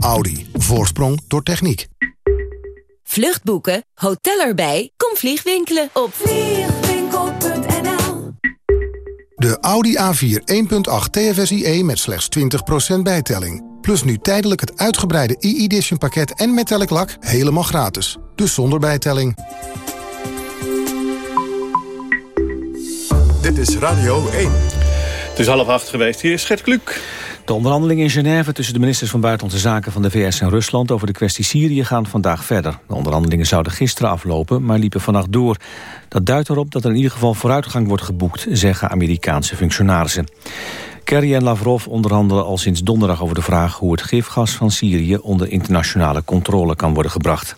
Speaker 22: Audi. Voorsprong door techniek.
Speaker 23: Vluchtboeken, hotel erbij, kom vliegwinkelen op vliegwinkel.nl
Speaker 22: De Audi A4 1.8 TFSIe met slechts 20% bijtelling. Plus nu tijdelijk het uitgebreide e-edition pakket en metallic lak helemaal gratis. Dus zonder bijtelling.
Speaker 1: Dit is Radio 1.
Speaker 5: Het is half acht geweest. Hier is Gert Kluk.
Speaker 2: De onderhandelingen in Genève tussen de ministers van Buitenlandse Zaken van de VS en Rusland over de kwestie Syrië gaan vandaag verder. De onderhandelingen zouden gisteren aflopen, maar liepen vannacht door. Dat duidt erop dat er in ieder geval vooruitgang wordt geboekt, zeggen Amerikaanse functionarissen. Kerry en Lavrov onderhandelen al sinds donderdag over de vraag hoe het gifgas van Syrië onder internationale controle kan worden gebracht.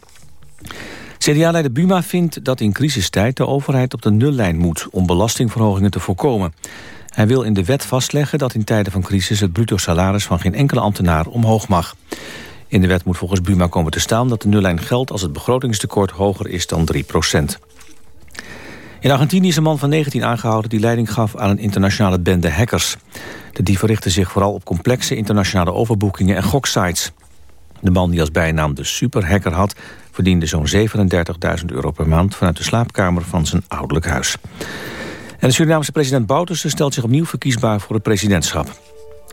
Speaker 2: CDA-leider Buma vindt dat in crisistijd de overheid op de nullijn moet om belastingverhogingen te voorkomen. Hij wil in de wet vastleggen dat in tijden van crisis het bruto salaris van geen enkele ambtenaar omhoog mag. In de wet moet volgens Buma komen te staan dat de nullijn geldt als het begrotingstekort hoger is dan 3 procent. In Argentinië is een man van 19 aangehouden die leiding gaf aan een internationale bende hackers. De dieven richten zich vooral op complexe internationale overboekingen en goksites. De man die als bijnaam de superhacker had... verdiende zo'n 37.000 euro per maand vanuit de slaapkamer van zijn ouderlijk huis. En de Surinaamse president Bouterse stelt zich opnieuw verkiesbaar voor het presidentschap.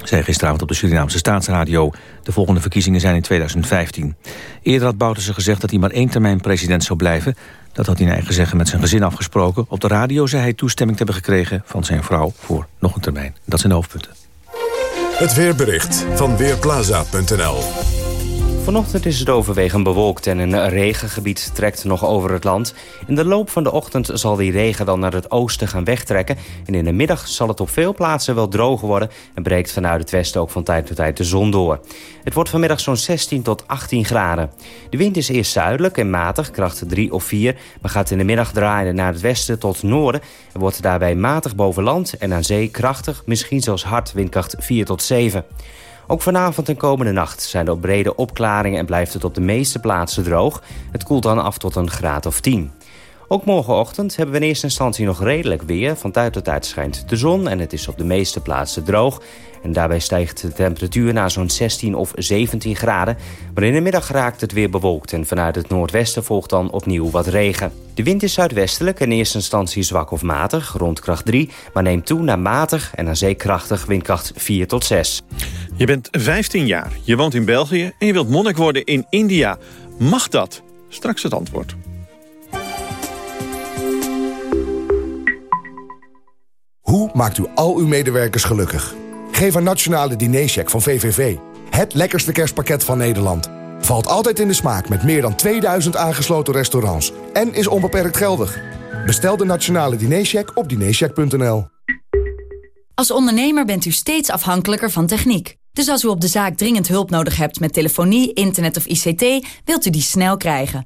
Speaker 2: Zei gisteravond op de Surinaamse staatsradio. De volgende verkiezingen zijn in 2015. Eerder had Bouterse gezegd dat hij maar één termijn president zou blijven. Dat had hij naar eigen zeggen met zijn gezin afgesproken. Op de radio zei hij toestemming te hebben gekregen van zijn vrouw voor nog een termijn. Dat zijn de hoofdpunten.
Speaker 1: Het weerbericht van Weerplaza.nl
Speaker 24: Vanochtend is het overwegend bewolkt en een regengebied trekt nog over het land. In de loop van de ochtend zal die regen wel naar het oosten gaan wegtrekken. En in de middag zal het op veel plaatsen wel droger worden... en breekt vanuit het westen ook van tijd tot tijd de zon door. Het wordt vanmiddag zo'n 16 tot 18 graden. De wind is eerst zuidelijk en matig, kracht 3 of 4... maar gaat in de middag draaien naar het westen tot noorden... en wordt daarbij matig boven land en aan zee krachtig... misschien zelfs hard, windkracht 4 tot 7. Ook vanavond en komende nacht zijn er brede opklaringen... en blijft het op de meeste plaatsen droog. Het koelt dan af tot een graad of 10. Ook morgenochtend hebben we in eerste instantie nog redelijk weer. Van tijd tot tijd schijnt de zon en het is op de meeste plaatsen droog. En daarbij stijgt de temperatuur naar zo'n 16 of 17 graden. Maar in de middag raakt het weer bewolkt... en vanuit het noordwesten volgt dan opnieuw wat regen. De wind is zuidwestelijk, in eerste instantie zwak of matig, rond kracht 3... maar neemt toe naar matig en aan zee krachtig, windkracht 4 tot 6.
Speaker 5: Je bent 15 jaar, je woont in België en je wilt monnik worden in India. Mag dat? Straks het antwoord.
Speaker 25: Hoe maakt u al uw medewerkers gelukkig? Geef een nationale dinercheck van VVV. Het lekkerste kerstpakket van Nederland. Valt altijd in de smaak met meer dan 2000 aangesloten restaurants. En is onbeperkt geldig. Bestel de nationale dinercheck op dinercheck.nl.
Speaker 26: Als ondernemer bent u steeds afhankelijker van techniek. Dus als u op de zaak dringend hulp nodig hebt met telefonie, internet of ICT... wilt u die snel krijgen.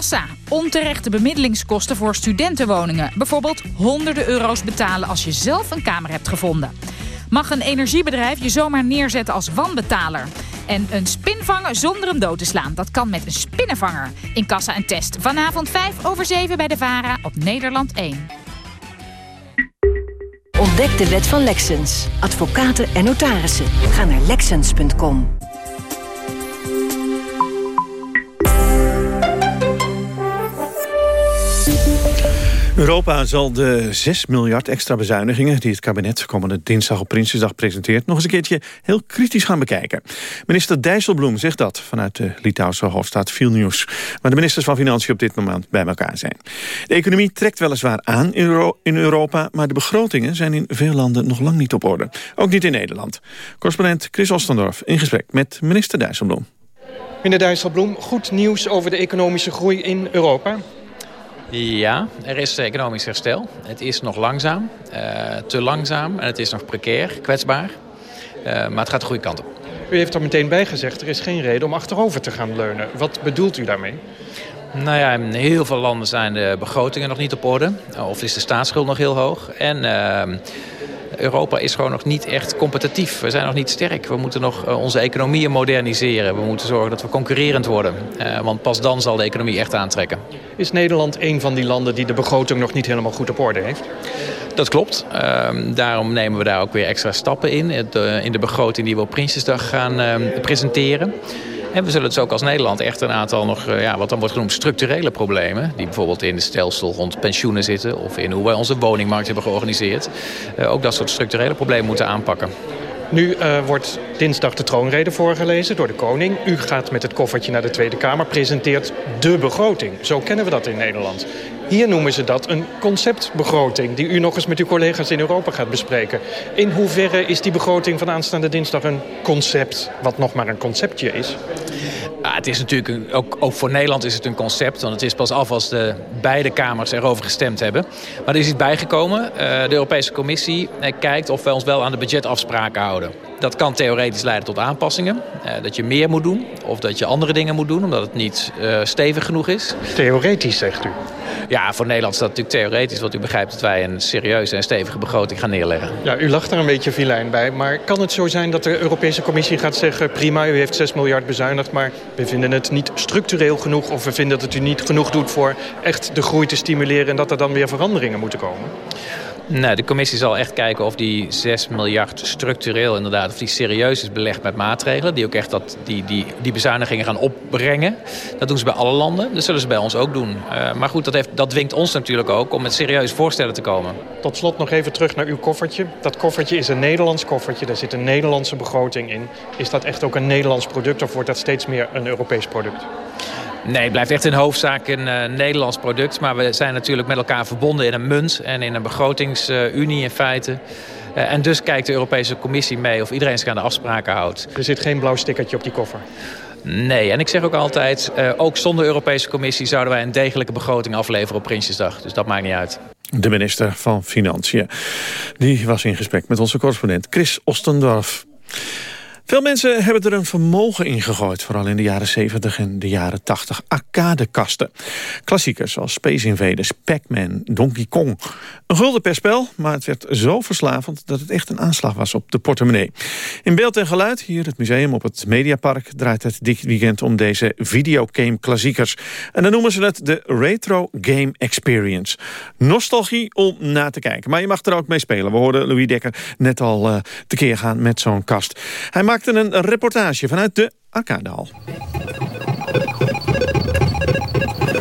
Speaker 27: Incassa. Onterechte bemiddelingskosten voor studentenwoningen. Bijvoorbeeld honderden euro's betalen als je zelf een kamer hebt gevonden. Mag een energiebedrijf je zomaar neerzetten als wanbetaler? En een spin vangen zonder hem dood te slaan. Dat kan met een spinnenvanger. Incassa en test. Vanavond 5 over 7 bij de VARA op Nederland 1.
Speaker 23: Ontdek de wet van Lexens. Advocaten en notarissen. Ga naar lexens.com.
Speaker 5: Europa zal de 6 miljard extra bezuinigingen... die het kabinet komende dinsdag op Prinsjesdag presenteert... nog eens een keertje heel kritisch gaan bekijken. Minister Dijsselbloem zegt dat vanuit de Litouwse hoofdstad Vilnius... waar de ministers van Financiën op dit moment bij elkaar zijn. De economie trekt weliswaar aan in Europa... maar de begrotingen zijn in veel landen nog lang niet op orde. Ook niet in Nederland. Correspondent Chris Ostendorf in gesprek met minister Dijsselbloem.
Speaker 28: Meneer Dijsselbloem, goed nieuws over de economische groei in Europa.
Speaker 29: Ja, er is economisch herstel. Het is nog langzaam, uh, te langzaam en het is nog precair, kwetsbaar. Uh, maar het gaat de goede kant op.
Speaker 28: U heeft er meteen bij gezegd, er is geen reden om achterover te gaan leunen. Wat bedoelt u daarmee?
Speaker 29: Nou ja, in heel veel landen zijn de begrotingen nog niet op orde. Of is de staatsschuld nog heel hoog. En uh, Europa is gewoon nog niet echt competitief. We zijn nog niet sterk. We moeten nog uh, onze economieën moderniseren. We moeten zorgen dat we concurrerend worden. Uh, want pas dan zal de economie echt aantrekken.
Speaker 28: Is Nederland een van die landen die de begroting nog niet helemaal goed op orde heeft?
Speaker 29: Dat klopt. Uh, daarom nemen we daar ook weer extra stappen in. Uh, in de begroting die we op Prinsjesdag gaan ehm, presenteren. En we zullen dus ook als Nederland echt een aantal nog, ja, wat dan wordt genoemd structurele problemen. Die bijvoorbeeld in het stelsel rond pensioenen zitten. Of in hoe wij onze woningmarkt hebben georganiseerd. Uh, ook dat soort structurele problemen moeten aanpakken.
Speaker 28: Nu uh, wordt dinsdag de troonrede voorgelezen door de koning. U gaat met het koffertje naar de Tweede Kamer, presenteert de begroting. Zo kennen we dat in Nederland. Hier noemen ze dat een conceptbegroting... die u nog eens met uw collega's in Europa gaat bespreken. In hoeverre is die begroting van aanstaande dinsdag een concept... wat nog maar een conceptje is?
Speaker 29: Ja, het is natuurlijk een, ook, ook, voor Nederland is het een concept. Want het is pas af als de beide kamers erover gestemd hebben. Maar er is iets bijgekomen. Uh, de Europese Commissie uh, kijkt of wij ons wel aan de budgetafspraken houden. Dat kan theoretisch leiden tot aanpassingen. Uh, dat je meer moet doen of dat je andere dingen moet doen... omdat het niet stevig genoeg is.
Speaker 28: Theoretisch, zegt u?
Speaker 29: Ja, voor Nederland is dat natuurlijk theoretisch. Want u begrijpt dat wij een serieuze en stevige begroting gaan neerleggen.
Speaker 28: Ja, u lacht er een beetje vilijn bij. Maar kan het zo zijn dat de Europese Commissie gaat zeggen... prima, u heeft 6 miljard bezuinigd, maar we vinden het niet structureel genoeg... of we vinden dat het u niet genoeg doet voor echt de groei te stimuleren... en dat er dan weer veranderingen moeten komen?
Speaker 29: Nee, de commissie zal echt kijken of die 6 miljard structureel inderdaad... of die serieus is belegd met maatregelen. Die ook echt dat, die, die, die bezuinigingen gaan opbrengen. Dat doen ze bij alle landen. Dat zullen ze bij ons ook doen. Uh, maar goed, dat, heeft, dat dwingt ons natuurlijk ook om met serieuze voorstellen te komen.
Speaker 28: Tot slot nog even terug naar uw koffertje. Dat koffertje is een Nederlands koffertje. Daar zit een Nederlandse begroting in. Is dat echt ook een Nederlands product of wordt dat steeds meer een Europees product?
Speaker 29: Nee, het blijft echt in hoofdzaak een uh, Nederlands product. Maar we zijn natuurlijk met elkaar verbonden in een munt en in een begrotingsunie in feite. Uh, en dus kijkt de Europese Commissie mee of iedereen zich aan de afspraken houdt.
Speaker 28: Er zit geen blauw stickertje op die koffer?
Speaker 29: Nee, en ik zeg ook altijd, uh, ook zonder Europese Commissie zouden wij een degelijke begroting afleveren op Prinsjesdag. Dus dat maakt niet uit.
Speaker 5: De minister van Financiën. Die was in gesprek met onze correspondent Chris Ostendorf. Veel mensen hebben er een vermogen in gegooid, vooral in de jaren 70 en de jaren 80. Arcadekasten. Klassiekers zoals Space Invaders, Pac-Man, Donkey Kong. Een gulden per spel, maar het werd zo verslavend dat het echt een aanslag was op de portemonnee. In beeld en geluid, hier het museum op het Mediapark, draait het dit weekend om deze videogame klassiekers. En dan noemen ze het de Retro Game Experience. Nostalgie om na te kijken, maar je mag er ook mee spelen. We hoorden Louis Dekker net al uh, tekeer gaan met zo'n kast. Hij maakt maakte een reportage vanuit de Arcadehal.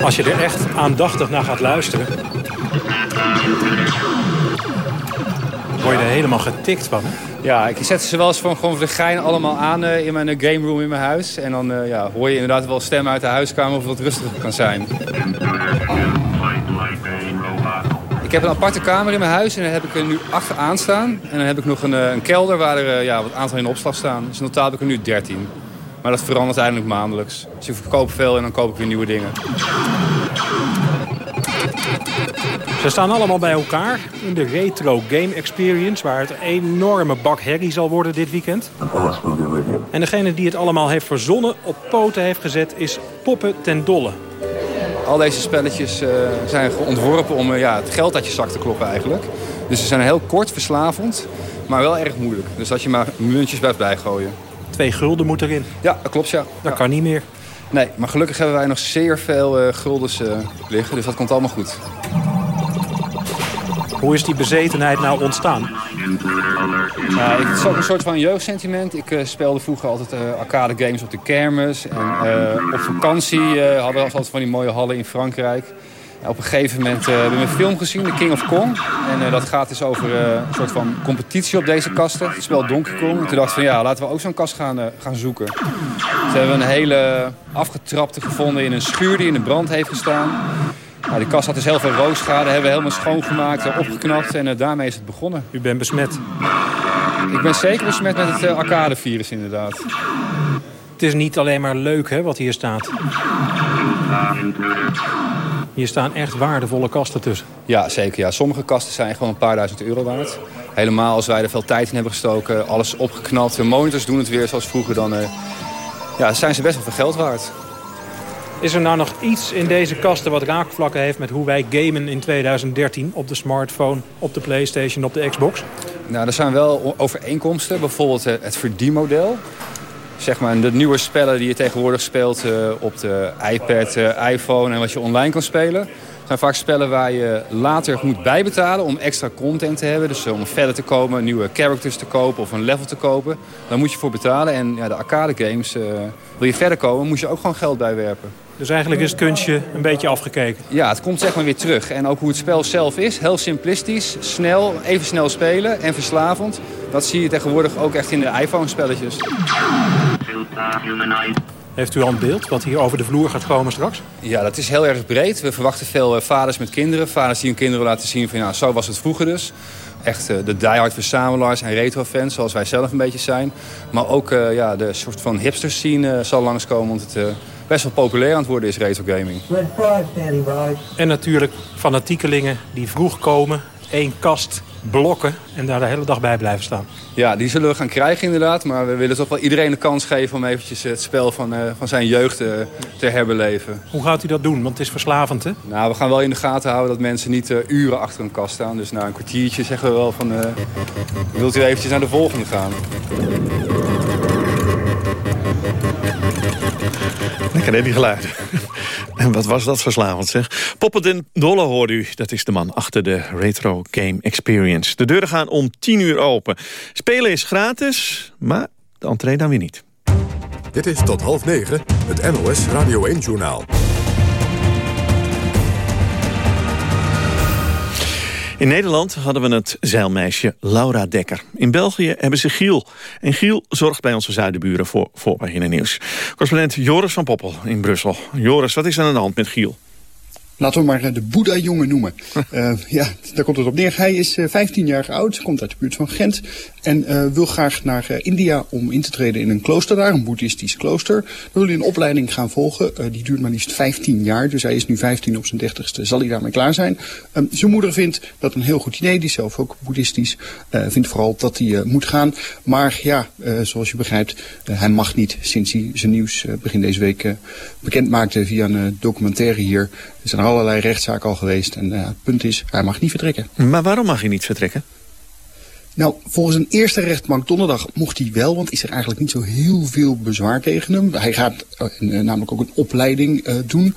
Speaker 30: Als je er echt aandachtig naar gaat luisteren... word je er helemaal getikt van.
Speaker 21: Ja, ik zet ze wel eens van, gewoon voor de gein allemaal aan uh, in mijn uh, game room in mijn huis. En dan uh, ja, hoor je inderdaad wel stemmen uit de huiskamer of het wat rustiger kan zijn. Ik heb een aparte kamer in mijn huis en daar heb ik er nu achteraan staan. En dan heb ik nog een, een kelder waar er ja, wat aantal in opslag staan. Dus in totaal heb ik er nu 13. Maar dat verandert eigenlijk maandelijks. Dus ik verkoop veel en dan koop ik weer nieuwe dingen.
Speaker 30: Ze staan allemaal bij elkaar in de Retro Game Experience... waar het enorme bak herrie zal worden dit weekend. En degene die het allemaal heeft verzonnen, op poten heeft gezet... is Poppen ten Dolle.
Speaker 21: Al deze spelletjes uh, zijn ontworpen om uh, ja, het geld uit je zak te kloppen eigenlijk. Dus ze zijn heel kort, verslavend, maar wel erg moeilijk. Dus dat je maar muntjes blijft bijgooien.
Speaker 30: Twee gulden moet erin.
Speaker 21: Ja, dat klopt ja.
Speaker 30: Dat ja. kan niet meer.
Speaker 21: Nee, maar gelukkig hebben wij nog zeer veel uh, guldens liggen, dus dat komt allemaal goed.
Speaker 30: Hoe is die bezetenheid nou ontstaan?
Speaker 21: Het is ook een soort van jeugdsentiment. Ik uh, speelde vroeger altijd uh, arcade games op de kermis. En uh, op vakantie hadden we altijd van die mooie hallen in Frankrijk. op een gegeven moment hebben we een film gezien, The King of Kong. En dat gaat dus over een soort van competitie op deze kasten. Het spel Donkey Kong. En toen dacht ik van ja, laten we ook zo'n kast gaan, gaan zoeken. Ze hebben een hele afgetrapte gevonden in een schuur die in de brand heeft gestaan. Nou, die kast had dus heel veel rookschade, hebben we helemaal schoongemaakt, opgeknapt en uh, daarmee is het begonnen.
Speaker 30: U bent besmet?
Speaker 21: Ik ben zeker besmet met het uh, arcadevirus inderdaad.
Speaker 30: Het is niet alleen maar leuk hè, wat hier staat. Hier staan echt waardevolle kasten tussen.
Speaker 21: Ja, zeker. Ja. Sommige kasten zijn gewoon een paar duizend euro waard. Helemaal als wij er veel tijd in hebben gestoken, alles opgeknapt. De monitors doen het weer zoals vroeger, dan uh, ja, zijn ze best wel veel geld waard.
Speaker 30: Is er nou nog iets in deze kasten wat raakvlakken heeft met hoe wij gamen in 2013 op de smartphone, op de Playstation, op de Xbox?
Speaker 21: Nou, er zijn wel overeenkomsten. Bijvoorbeeld het verdienmodel. Zeg maar de nieuwe spellen die je tegenwoordig speelt op de iPad, iPhone en wat je online kan spelen. zijn vaak spellen waar je later moet bijbetalen om extra content te hebben. Dus om verder te komen, nieuwe characters te kopen of een level te kopen. Daar moet je voor betalen. En ja, de arcade games, uh, wil je verder komen, moet je ook gewoon geld bijwerpen.
Speaker 30: Dus eigenlijk is het kunstje een beetje afgekeken.
Speaker 21: Ja, het komt zeg maar weer terug. En ook hoe het spel zelf is. Heel simplistisch, snel, even snel spelen en verslavend. Dat zie je tegenwoordig ook echt in de iPhone-spelletjes.
Speaker 30: Heeft u al een beeld wat hier over de vloer gaat komen straks?
Speaker 21: Ja, dat is heel erg breed. We verwachten veel vaders met kinderen. Vaders die hun kinderen laten zien van ja, zo was het vroeger dus. Echt uh, de diehard verzamelaars en retro-fans, zoals wij zelf een beetje zijn. Maar ook uh, ja, de soort van hipster scene zal langskomen, want het best wel populair aan het worden is retro gaming.
Speaker 30: En natuurlijk fanatiekelingen die vroeg komen, één kast blokken en daar de hele dag bij blijven staan.
Speaker 21: Ja, die zullen we gaan krijgen inderdaad. Maar we willen toch wel iedereen de kans geven om eventjes het spel van, uh, van zijn jeugd uh, te herbeleven.
Speaker 30: Hoe gaat u dat doen? Want het is verslavend, hè?
Speaker 21: Nou, we gaan wel in de gaten houden dat mensen niet uh, uren achter een kast staan. Dus na een kwartiertje zeggen we wel van... wilt u eventjes naar de volgende gaan?
Speaker 5: Lekker hè, geluiden. En wat was dat verslavend zeg. Den Dolle hoorde u, dat is de man achter de Retro Game Experience. De deuren gaan om 10 uur open. Spelen is gratis, maar de entree dan weer niet.
Speaker 1: Dit is tot half negen, het NOS Radio 1-journaal.
Speaker 5: In Nederland hadden we het zeilmeisje Laura Dekker. In België hebben ze Giel. En Giel zorgt bij onze zuidenburen voor voorpagina nieuws. Correspondent Joris van Poppel in Brussel. Joris, wat is er aan de hand met Giel?
Speaker 31: Laten we maar eh, de Boeddha-jongen noemen. Uh, <laughs> ja, daar komt het op neer. Hij is uh, 15 jaar oud, komt uit de buurt van Gent... en uh, wil graag naar India om in te treden in een klooster daar, een boeddhistisch klooster. Dan wil hij een opleiding gaan volgen. die duurt maar liefst 15 jaar, dus hij is nu 15 op zijn 30ste. Zal hij daarmee klaar zijn? Ehm, zijn moeder vindt dat een heel goed idee, die is zelf ook boeddhistisch. vindt vooral dat hij moet gaan. Maar ja, zoals je begrijpt, hij mag niet sinds hij zijn nieuws begin deze week bekend maakte via een documentaire hier... Er zijn allerlei rechtszaken al geweest en uh, het punt is, hij mag niet vertrekken.
Speaker 5: Maar waarom mag hij niet vertrekken?
Speaker 31: Nou, volgens een eerste rechtbank donderdag mocht hij wel, want is er eigenlijk niet zo heel veel bezwaar tegen hem. Hij gaat uh, namelijk ook een opleiding uh, doen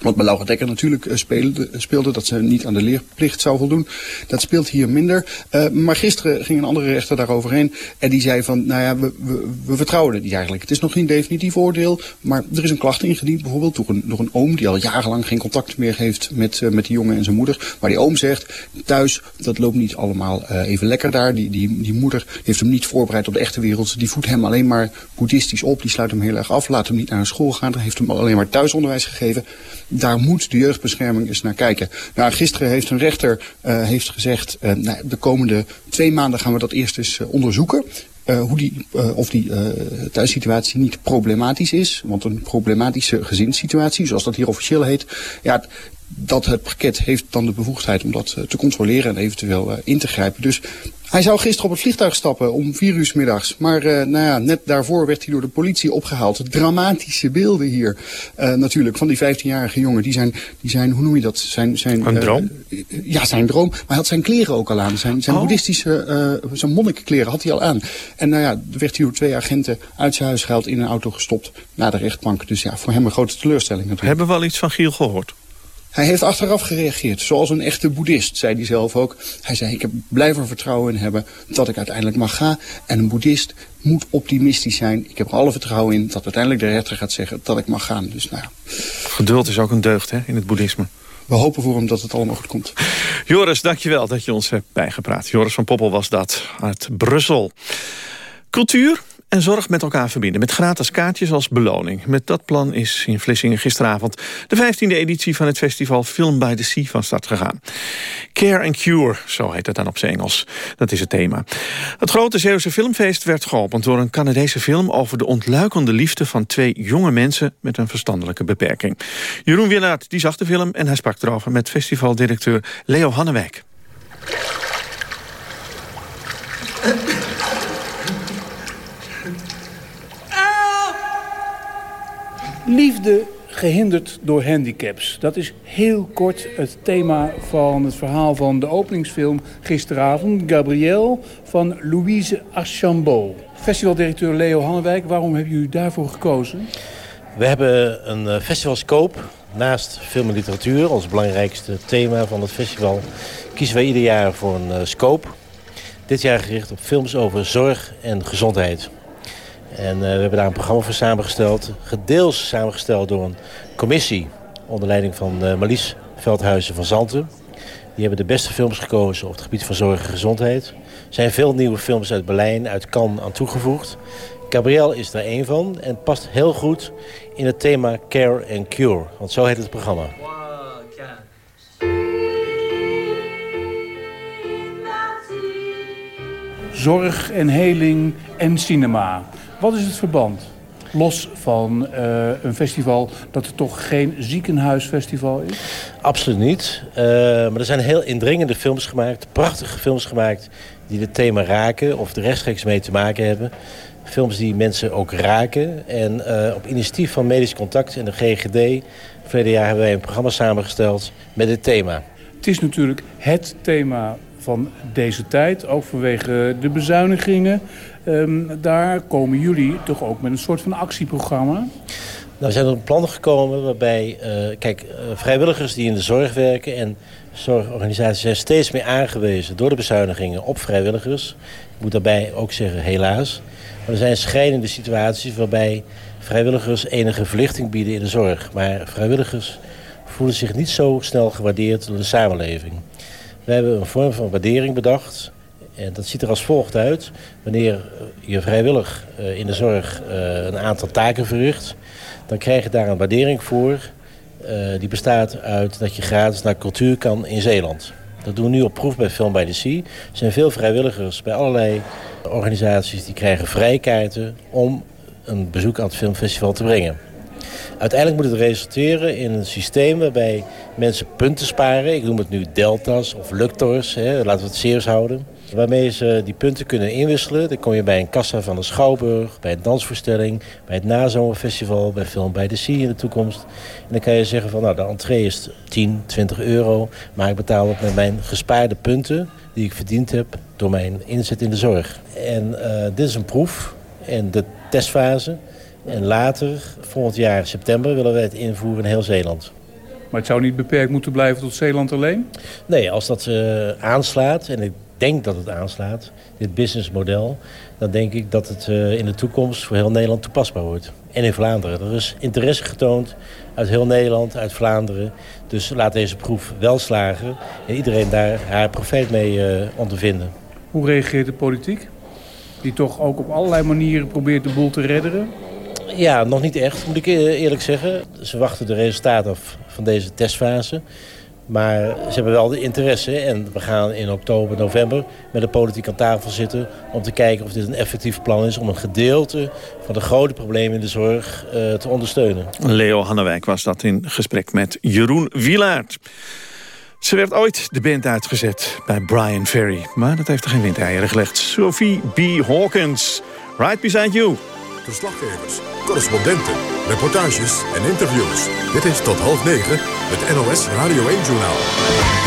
Speaker 31: wat bij Laura Dekker natuurlijk uh, speelde, speelde, dat ze niet aan de leerplicht zou voldoen. Dat speelt hier minder. Uh, maar gisteren ging een andere rechter daaroverheen. En die zei van, nou ja, we, we, we, vertrouwen het niet eigenlijk. Het is nog geen definitief oordeel. Maar er is een klacht ingediend, bijvoorbeeld door een, een oom... die al jarenlang geen contact meer heeft met, uh, met die jongen en zijn moeder. Maar die oom zegt, thuis, dat loopt niet allemaal even lekker daar. Die, die, die moeder heeft hem niet voorbereid op de echte wereld. Die voedt hem alleen maar boeddhistisch op. Die sluit hem heel erg af. Laat hem niet naar een school gaan. Heeft hem alleen maar thuisonderwijs gegeven daar moet de jeugdbescherming eens naar kijken. Nou, gisteren heeft een rechter uh, heeft gezegd, uh, nou, de komende twee maanden gaan we dat eerst eens uh, onderzoeken. Hoe die, of die thuissituatie niet problematisch is. Want een problematische gezinssituatie, zoals dat hier officieel heet... Ja, dat het pakket heeft dan de bevoegdheid om dat te controleren en eventueel in te grijpen. Dus hij zou gisteren op het vliegtuig stappen om vier uur middags. Maar uh, nou ja, net daarvoor werd hij door de politie opgehaald. Dramatische beelden hier uh, natuurlijk van die 15-jarige jongen. Die zijn, die zijn, hoe noem je dat? Zijn, zijn,
Speaker 5: Een droom?
Speaker 31: Uh, ja, zijn droom. Maar hij had zijn kleren ook al aan. Zijn, zijn oh. boeddhistische, zijn monnikkleren had hij al aan. En nou ja, werd hij door twee agenten uit zijn huis gehaald in een auto gestopt naar de rechtbank. Dus ja, voor hem een grote teleurstelling natuurlijk.
Speaker 5: Hebben we al iets van Giel gehoord?
Speaker 31: Hij heeft achteraf gereageerd, zoals een echte boeddhist, zei hij zelf ook. Hij zei, ik heb blijf er vertrouwen in hebben dat ik uiteindelijk mag gaan. En een boeddhist moet optimistisch zijn. Ik heb er alle vertrouwen in dat uiteindelijk de rechter gaat zeggen dat ik mag gaan. Dus nou ja.
Speaker 5: Geduld is ook een deugd hè, in het boeddhisme.
Speaker 31: We hopen voor hem dat het allemaal goed komt.
Speaker 5: Joris, dankjewel dat je ons hebt bijgepraat. Joris van Poppel was dat uit Brussel. Cultuur en zorg met elkaar verbinden. Met gratis kaartjes als beloning. Met dat plan is in Vlissingen gisteravond de 15e editie van het festival Film by the Sea van start gegaan. Care and Cure, zo heet het dan op zijn Engels. Dat is het thema. Het grote Zeeuwse filmfeest werd geopend door een Canadese film over de ontluikende liefde van twee jonge mensen met een verstandelijke beperking. Jeroen Willaert die zag de film en hij sprak erover met festivaldirecteur Leo Hannewijk.
Speaker 32: Liefde gehinderd door handicaps. Dat is heel kort het thema van het verhaal van de openingsfilm gisteravond. Gabrielle van Louise Archambault. Festivaldirecteur Leo Hannewijk, waarom hebben jullie daarvoor gekozen?
Speaker 33: We hebben een eh, festivalscope. Naast film en literatuur, ons belangrijkste thema van het festival... kiezen wij ieder jaar voor een uh, scope. Dit jaar gericht op films over zorg en gezondheid. En uh, we hebben daar een programma voor samengesteld. Gedeels samengesteld door een commissie onder leiding van uh, Marlies Veldhuizen van Zanten. Die hebben de beste films gekozen op het gebied van zorg en gezondheid. Er zijn veel nieuwe films uit Berlijn, uit Cannes aan toegevoegd. Gabrielle is er één van en past heel goed in het thema Care and Cure. Want zo heet het programma.
Speaker 32: Zorg en heling en cinema. Wat is het verband? Los van uh, een festival dat er toch geen ziekenhuisfestival is?
Speaker 33: Absoluut niet. Uh, maar er zijn heel indringende films gemaakt, prachtige films gemaakt... die het thema raken of er rechtstreeks mee te maken hebben. Films die mensen ook raken. En uh, op initiatief van Medisch Contact en de GGD... verleden jaar hebben wij een programma samengesteld met dit thema.
Speaker 32: Het is natuurlijk het thema van deze tijd, ook vanwege de bezuinigingen. Um, daar komen jullie toch ook met een soort van actieprogramma?
Speaker 33: Nou, we zijn op een plan gekomen waarbij, uh, kijk, uh, vrijwilligers die in de zorg werken en zorgorganisaties zijn steeds meer aangewezen door de bezuinigingen op vrijwilligers. Ik moet daarbij ook zeggen, helaas. Maar er zijn schrijnende situaties waarbij vrijwilligers enige verlichting bieden in de zorg. Maar vrijwilligers voelen zich niet zo snel gewaardeerd door de samenleving. We hebben een vorm van waardering bedacht. En dat ziet er als volgt uit. Wanneer je vrijwillig uh, in de zorg uh, een aantal taken verricht... dan krijg je daar een waardering voor. Uh, die bestaat uit dat je gratis naar cultuur kan in Zeeland. Dat doen we nu op proef bij Film by the Sea. Er zijn veel vrijwilligers bij allerlei organisaties... die krijgen vrijkaarten om een bezoek aan het filmfestival te brengen. Uiteindelijk moet het resulteren in een systeem waarbij mensen punten sparen. Ik noem het nu deltas of luctors, hè, laten we het serieus houden. Waarmee ze die punten kunnen inwisselen. Dan kom je bij een kassa van de Schouwburg, bij een dansvoorstelling... bij het nazomerfestival, bij Film bij de Sea in de toekomst. En dan kan je zeggen van nou de entree is 10, 20 euro... maar ik betaal het met mijn gespaarde punten die ik verdiend heb... door mijn inzet in de zorg. En uh, dit is een proef en de testfase... En later, volgend jaar september, willen we het invoeren in heel Zeeland.
Speaker 32: Maar het zou niet beperkt moeten blijven tot Zeeland alleen?
Speaker 33: Nee, als dat uh, aanslaat, en ik denk dat het aanslaat, dit businessmodel... dan denk ik dat het uh, in de toekomst voor heel Nederland toepasbaar wordt. En in Vlaanderen. Er is interesse getoond uit heel Nederland, uit Vlaanderen. Dus laat deze proef wel slagen en iedereen daar haar profijt mee uh, ondervinden.
Speaker 32: Hoe reageert de politiek? Die toch ook op allerlei manieren probeert de boel te redderen?
Speaker 33: Ja, nog niet echt, moet ik eerlijk zeggen. Ze wachten de resultaten af van deze testfase. Maar ze hebben wel de interesse en we gaan in oktober, november met de politiek aan tafel zitten... om te kijken of dit een effectief plan is om een gedeelte van de grote problemen in de zorg uh, te ondersteunen.
Speaker 5: Leo Hannewijk was dat in gesprek met Jeroen Wielaert. Ze werd ooit de band uitgezet bij Brian Ferry. Maar dat heeft er geen windeieren gelegd. Sophie B. Hawkins, Right Beside You.
Speaker 1: Verslaggevers, correspondenten, reportages en interviews. Dit is tot half negen het NOS Radio 1-journaal.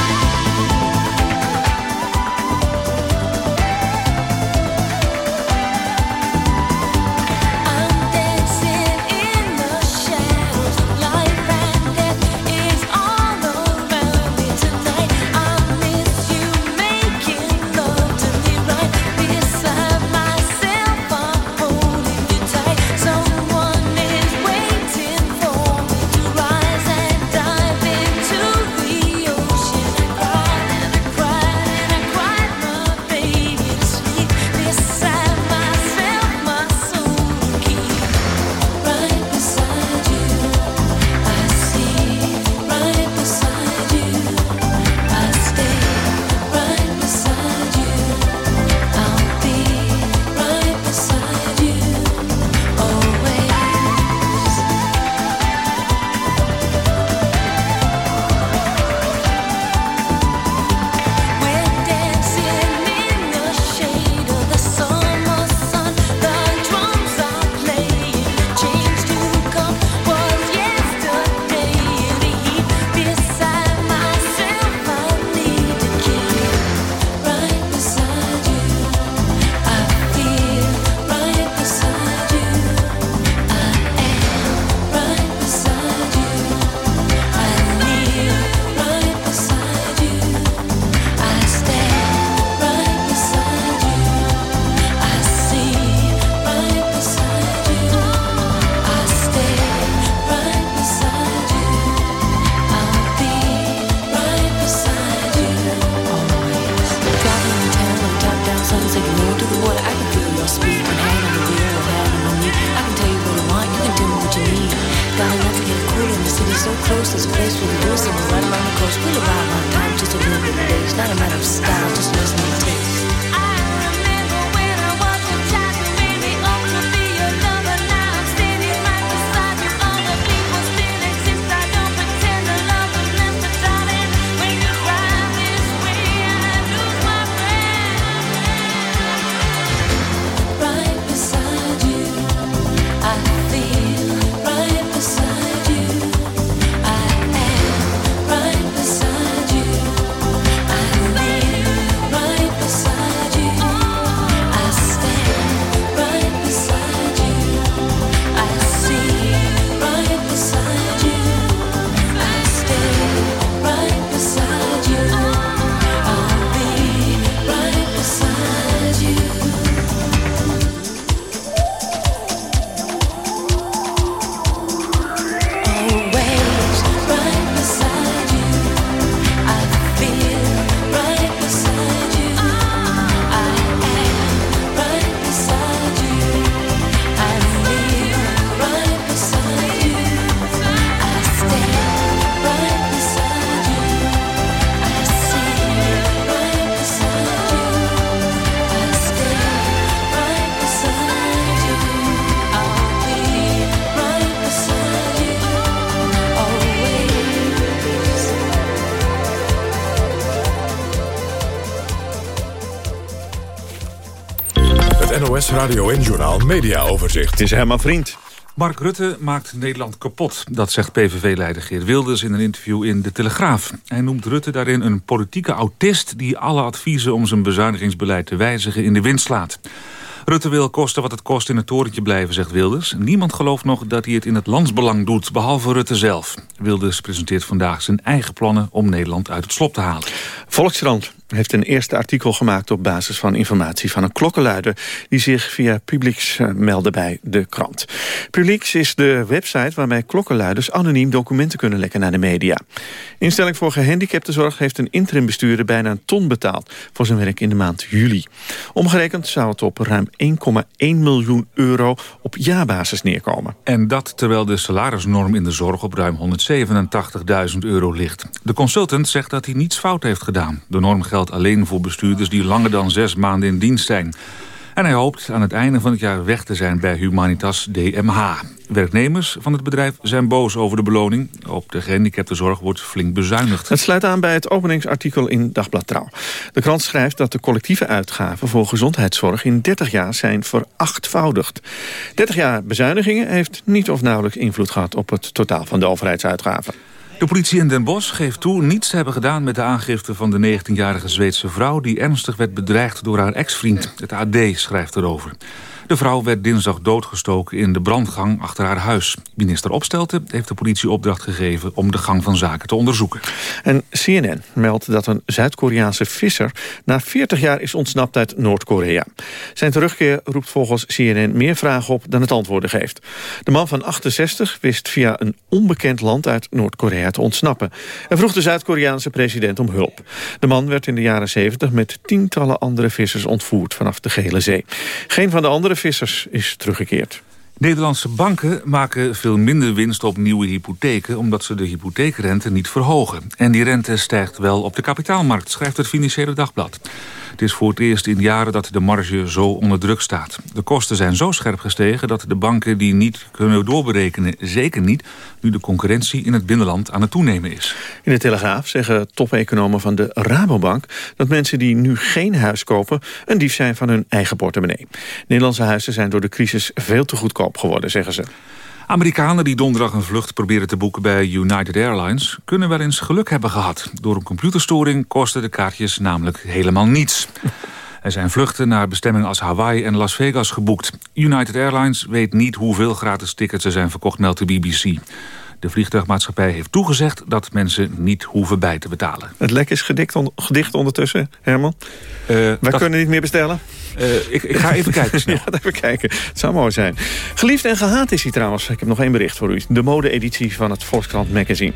Speaker 1: NOS Radio en Journaal Media Overzicht.
Speaker 5: Het is helemaal vriend.
Speaker 34: Mark Rutte maakt Nederland kapot. Dat zegt PVV-leider Geert Wilders in een interview in De Telegraaf. Hij noemt Rutte daarin een politieke autist... die alle adviezen om zijn bezuinigingsbeleid te wijzigen in de wind slaat. Rutte wil kosten wat het kost in het torentje blijven, zegt Wilders. Niemand gelooft nog dat hij het in het landsbelang doet, behalve Rutte zelf. Wilders presenteert vandaag zijn eigen plannen om Nederland uit het slop te halen.
Speaker 5: Volkskrant heeft een eerste artikel gemaakt op basis van informatie van een klokkenluider die zich via Publieks eh, meldde bij de krant. Publieks is de website waarmee klokkenluiders anoniem documenten kunnen lekken naar de media. Instelling voor gehandicaptenzorg heeft een interimbestuurder bijna een ton betaald voor zijn werk in de maand juli. Omgerekend zou het op ruim 1,1 miljoen euro op jaarbasis neerkomen.
Speaker 34: En dat terwijl de salarisnorm in de zorg op ruim 187.000 euro ligt. De consultant zegt dat hij niets fout heeft gedaan. De norm geldt alleen voor bestuurders die langer dan zes maanden in dienst zijn. En hij hoopt aan het einde van het jaar weg te zijn bij Humanitas DMH. Werknemers van het bedrijf zijn boos over de beloning. Op de gehandicaptenzorg wordt flink bezuinigd.
Speaker 5: Het sluit aan bij het openingsartikel in Dagblad Trouw. De krant schrijft dat de collectieve uitgaven voor gezondheidszorg... in 30 jaar zijn verachtvoudigd. 30 jaar bezuinigingen heeft niet of nauwelijks invloed gehad... op het totaal van de overheidsuitgaven.
Speaker 34: De politie in Den Bosch geeft toe niets te hebben gedaan met de aangifte van de 19-jarige Zweedse vrouw... die ernstig werd bedreigd door haar ex-vriend. Het AD schrijft erover. De vrouw werd dinsdag doodgestoken in de brandgang achter haar huis. Minister Opstelten heeft de politie opdracht gegeven om de gang van zaken te onderzoeken.
Speaker 5: En CNN meldt dat een Zuid-Koreaanse visser na 40 jaar is ontsnapt uit Noord-Korea. Zijn terugkeer roept volgens CNN meer vragen op dan het antwoorden geeft. De man van 68 wist via een onbekend land uit Noord-Korea te ontsnappen. En vroeg de Zuid-Koreaanse president om hulp. De man werd in de jaren 70 met tientallen andere vissers ontvoerd vanaf de Gele Zee. Geen van de andere vissers is teruggekeerd.
Speaker 34: Nederlandse banken maken veel minder winst op nieuwe hypotheken... omdat ze de hypotheekrente niet verhogen. En die rente stijgt wel op de kapitaalmarkt, schrijft het Financiële Dagblad. Het is voor het eerst in jaren dat de marge zo onder druk staat. De kosten zijn zo scherp gestegen dat de banken die niet kunnen doorberekenen... zeker niet nu de concurrentie in het binnenland aan het toenemen is.
Speaker 5: In de Telegraaf zeggen top-economen van de Rabobank... dat mensen die nu geen huis kopen een dief zijn van hun eigen portemonnee. Nederlandse huizen zijn door de crisis veel te goedkoop geworden, zeggen ze.
Speaker 34: Amerikanen die donderdag een vlucht proberen te boeken bij United Airlines... kunnen wel eens geluk hebben gehad. Door een computerstoring kosten de kaartjes namelijk helemaal niets. Er zijn vluchten naar bestemmingen als Hawaii en Las Vegas geboekt. United Airlines weet niet hoeveel gratis tickets er zijn verkocht, meldt de BBC. De vliegtuigmaatschappij heeft toegezegd dat mensen niet hoeven bij te betalen.
Speaker 5: Het lek is gedicht, on gedicht ondertussen, Herman. Uh, Wij kunnen niet meer bestellen.
Speaker 34: Uh, ik, ik, ga even kijken <laughs> snel.
Speaker 5: ja, even kijken. Het zou mooi zijn. Geliefd en gehaat is hij trouwens. Ik heb nog één bericht voor u. De mode-editie van het Volkskrant Magazine.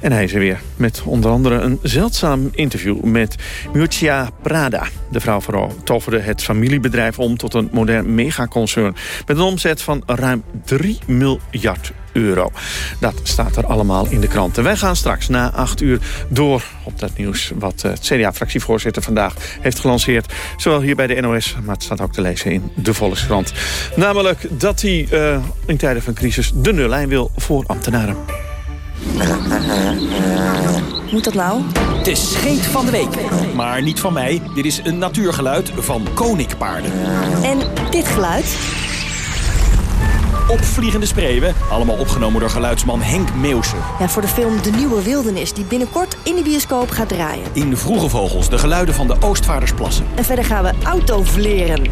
Speaker 5: En hij is er weer. Met onder andere een zeldzaam interview met Mircea Prada. De vrouw vooral toverde het familiebedrijf om tot een modern megaconcern. Met een omzet van ruim 3 miljard euro. Dat staat er allemaal in de kranten. Wij gaan straks na acht uur door op dat nieuws... wat het CDA-fractievoorzitter vandaag heeft gelanceerd. Zowel hier bij de NOS, maar het staat ook te lezen in de Volkskrant. Namelijk dat hij uh, in tijden van crisis de nullijn wil voor ambtenaren.
Speaker 35: Moet dat nou?
Speaker 36: Het is scheet van de week. Maar niet van mij. Dit is een natuurgeluid van koninkpaarden.
Speaker 35: En dit geluid?
Speaker 36: Opvliegende spreeuwen. Allemaal opgenomen door geluidsman Henk Meeuwse.
Speaker 35: Ja, voor de film De Nieuwe Wildernis, die binnenkort in de bioscoop gaat draaien.
Speaker 36: In Vroege Vogels, de geluiden van de Oostvaardersplassen.
Speaker 35: En verder gaan we autovleren.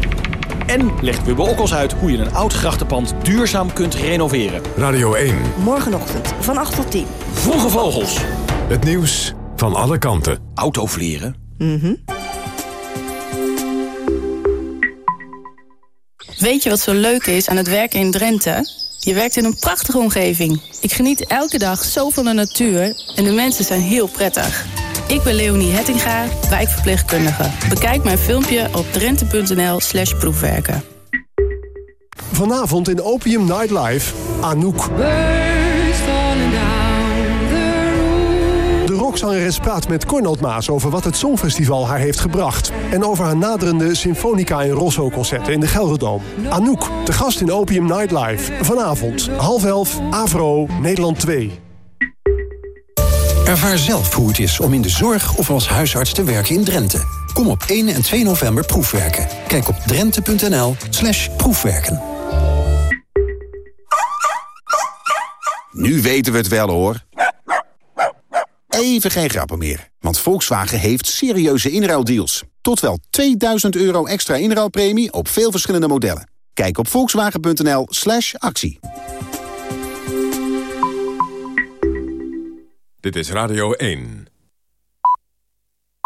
Speaker 36: En legt Wubbe Okkels uit hoe je een oud grachtenpand duurzaam kunt renoveren.
Speaker 1: Radio 1.
Speaker 35: Morgenochtend van 8 tot 10.
Speaker 36: Vroege Vogels.
Speaker 1: Het nieuws van alle kanten.
Speaker 36: Autovleren?
Speaker 35: Mhm.
Speaker 37: Weet je wat zo leuk is aan het werken in Drenthe? Je werkt in een prachtige omgeving. Ik geniet elke dag zo van de natuur en de mensen zijn heel prettig. Ik ben Leonie Hettinga, wijkverpleegkundige. Bekijk mijn filmpje op drenthe.nl slash proefwerken.
Speaker 38: Vanavond in Opium Nightlife, Anouk. De rockzangeres praat met Cornald Maas over wat het Songfestival haar heeft gebracht. En over haar naderende Symfonica in Rosso concerten in de Gelderdoom. Anouk, de gast in Opium Nightlife. Vanavond, half elf, Avro, Nederland 2.
Speaker 39: Ervaar zelf hoe het is om in de zorg of als huisarts te werken in Drenthe.
Speaker 40: Kom op 1 en 2 november proefwerken. Kijk op drenthe.nl slash proefwerken.
Speaker 38: Nu weten we het wel hoor. Even geen grappen meer, want Volkswagen heeft serieuze inruildeals. Tot wel 2000 euro extra inruilpremie op veel verschillende modellen. Kijk op volkswagen.nl slash actie.
Speaker 36: Dit is Radio 1.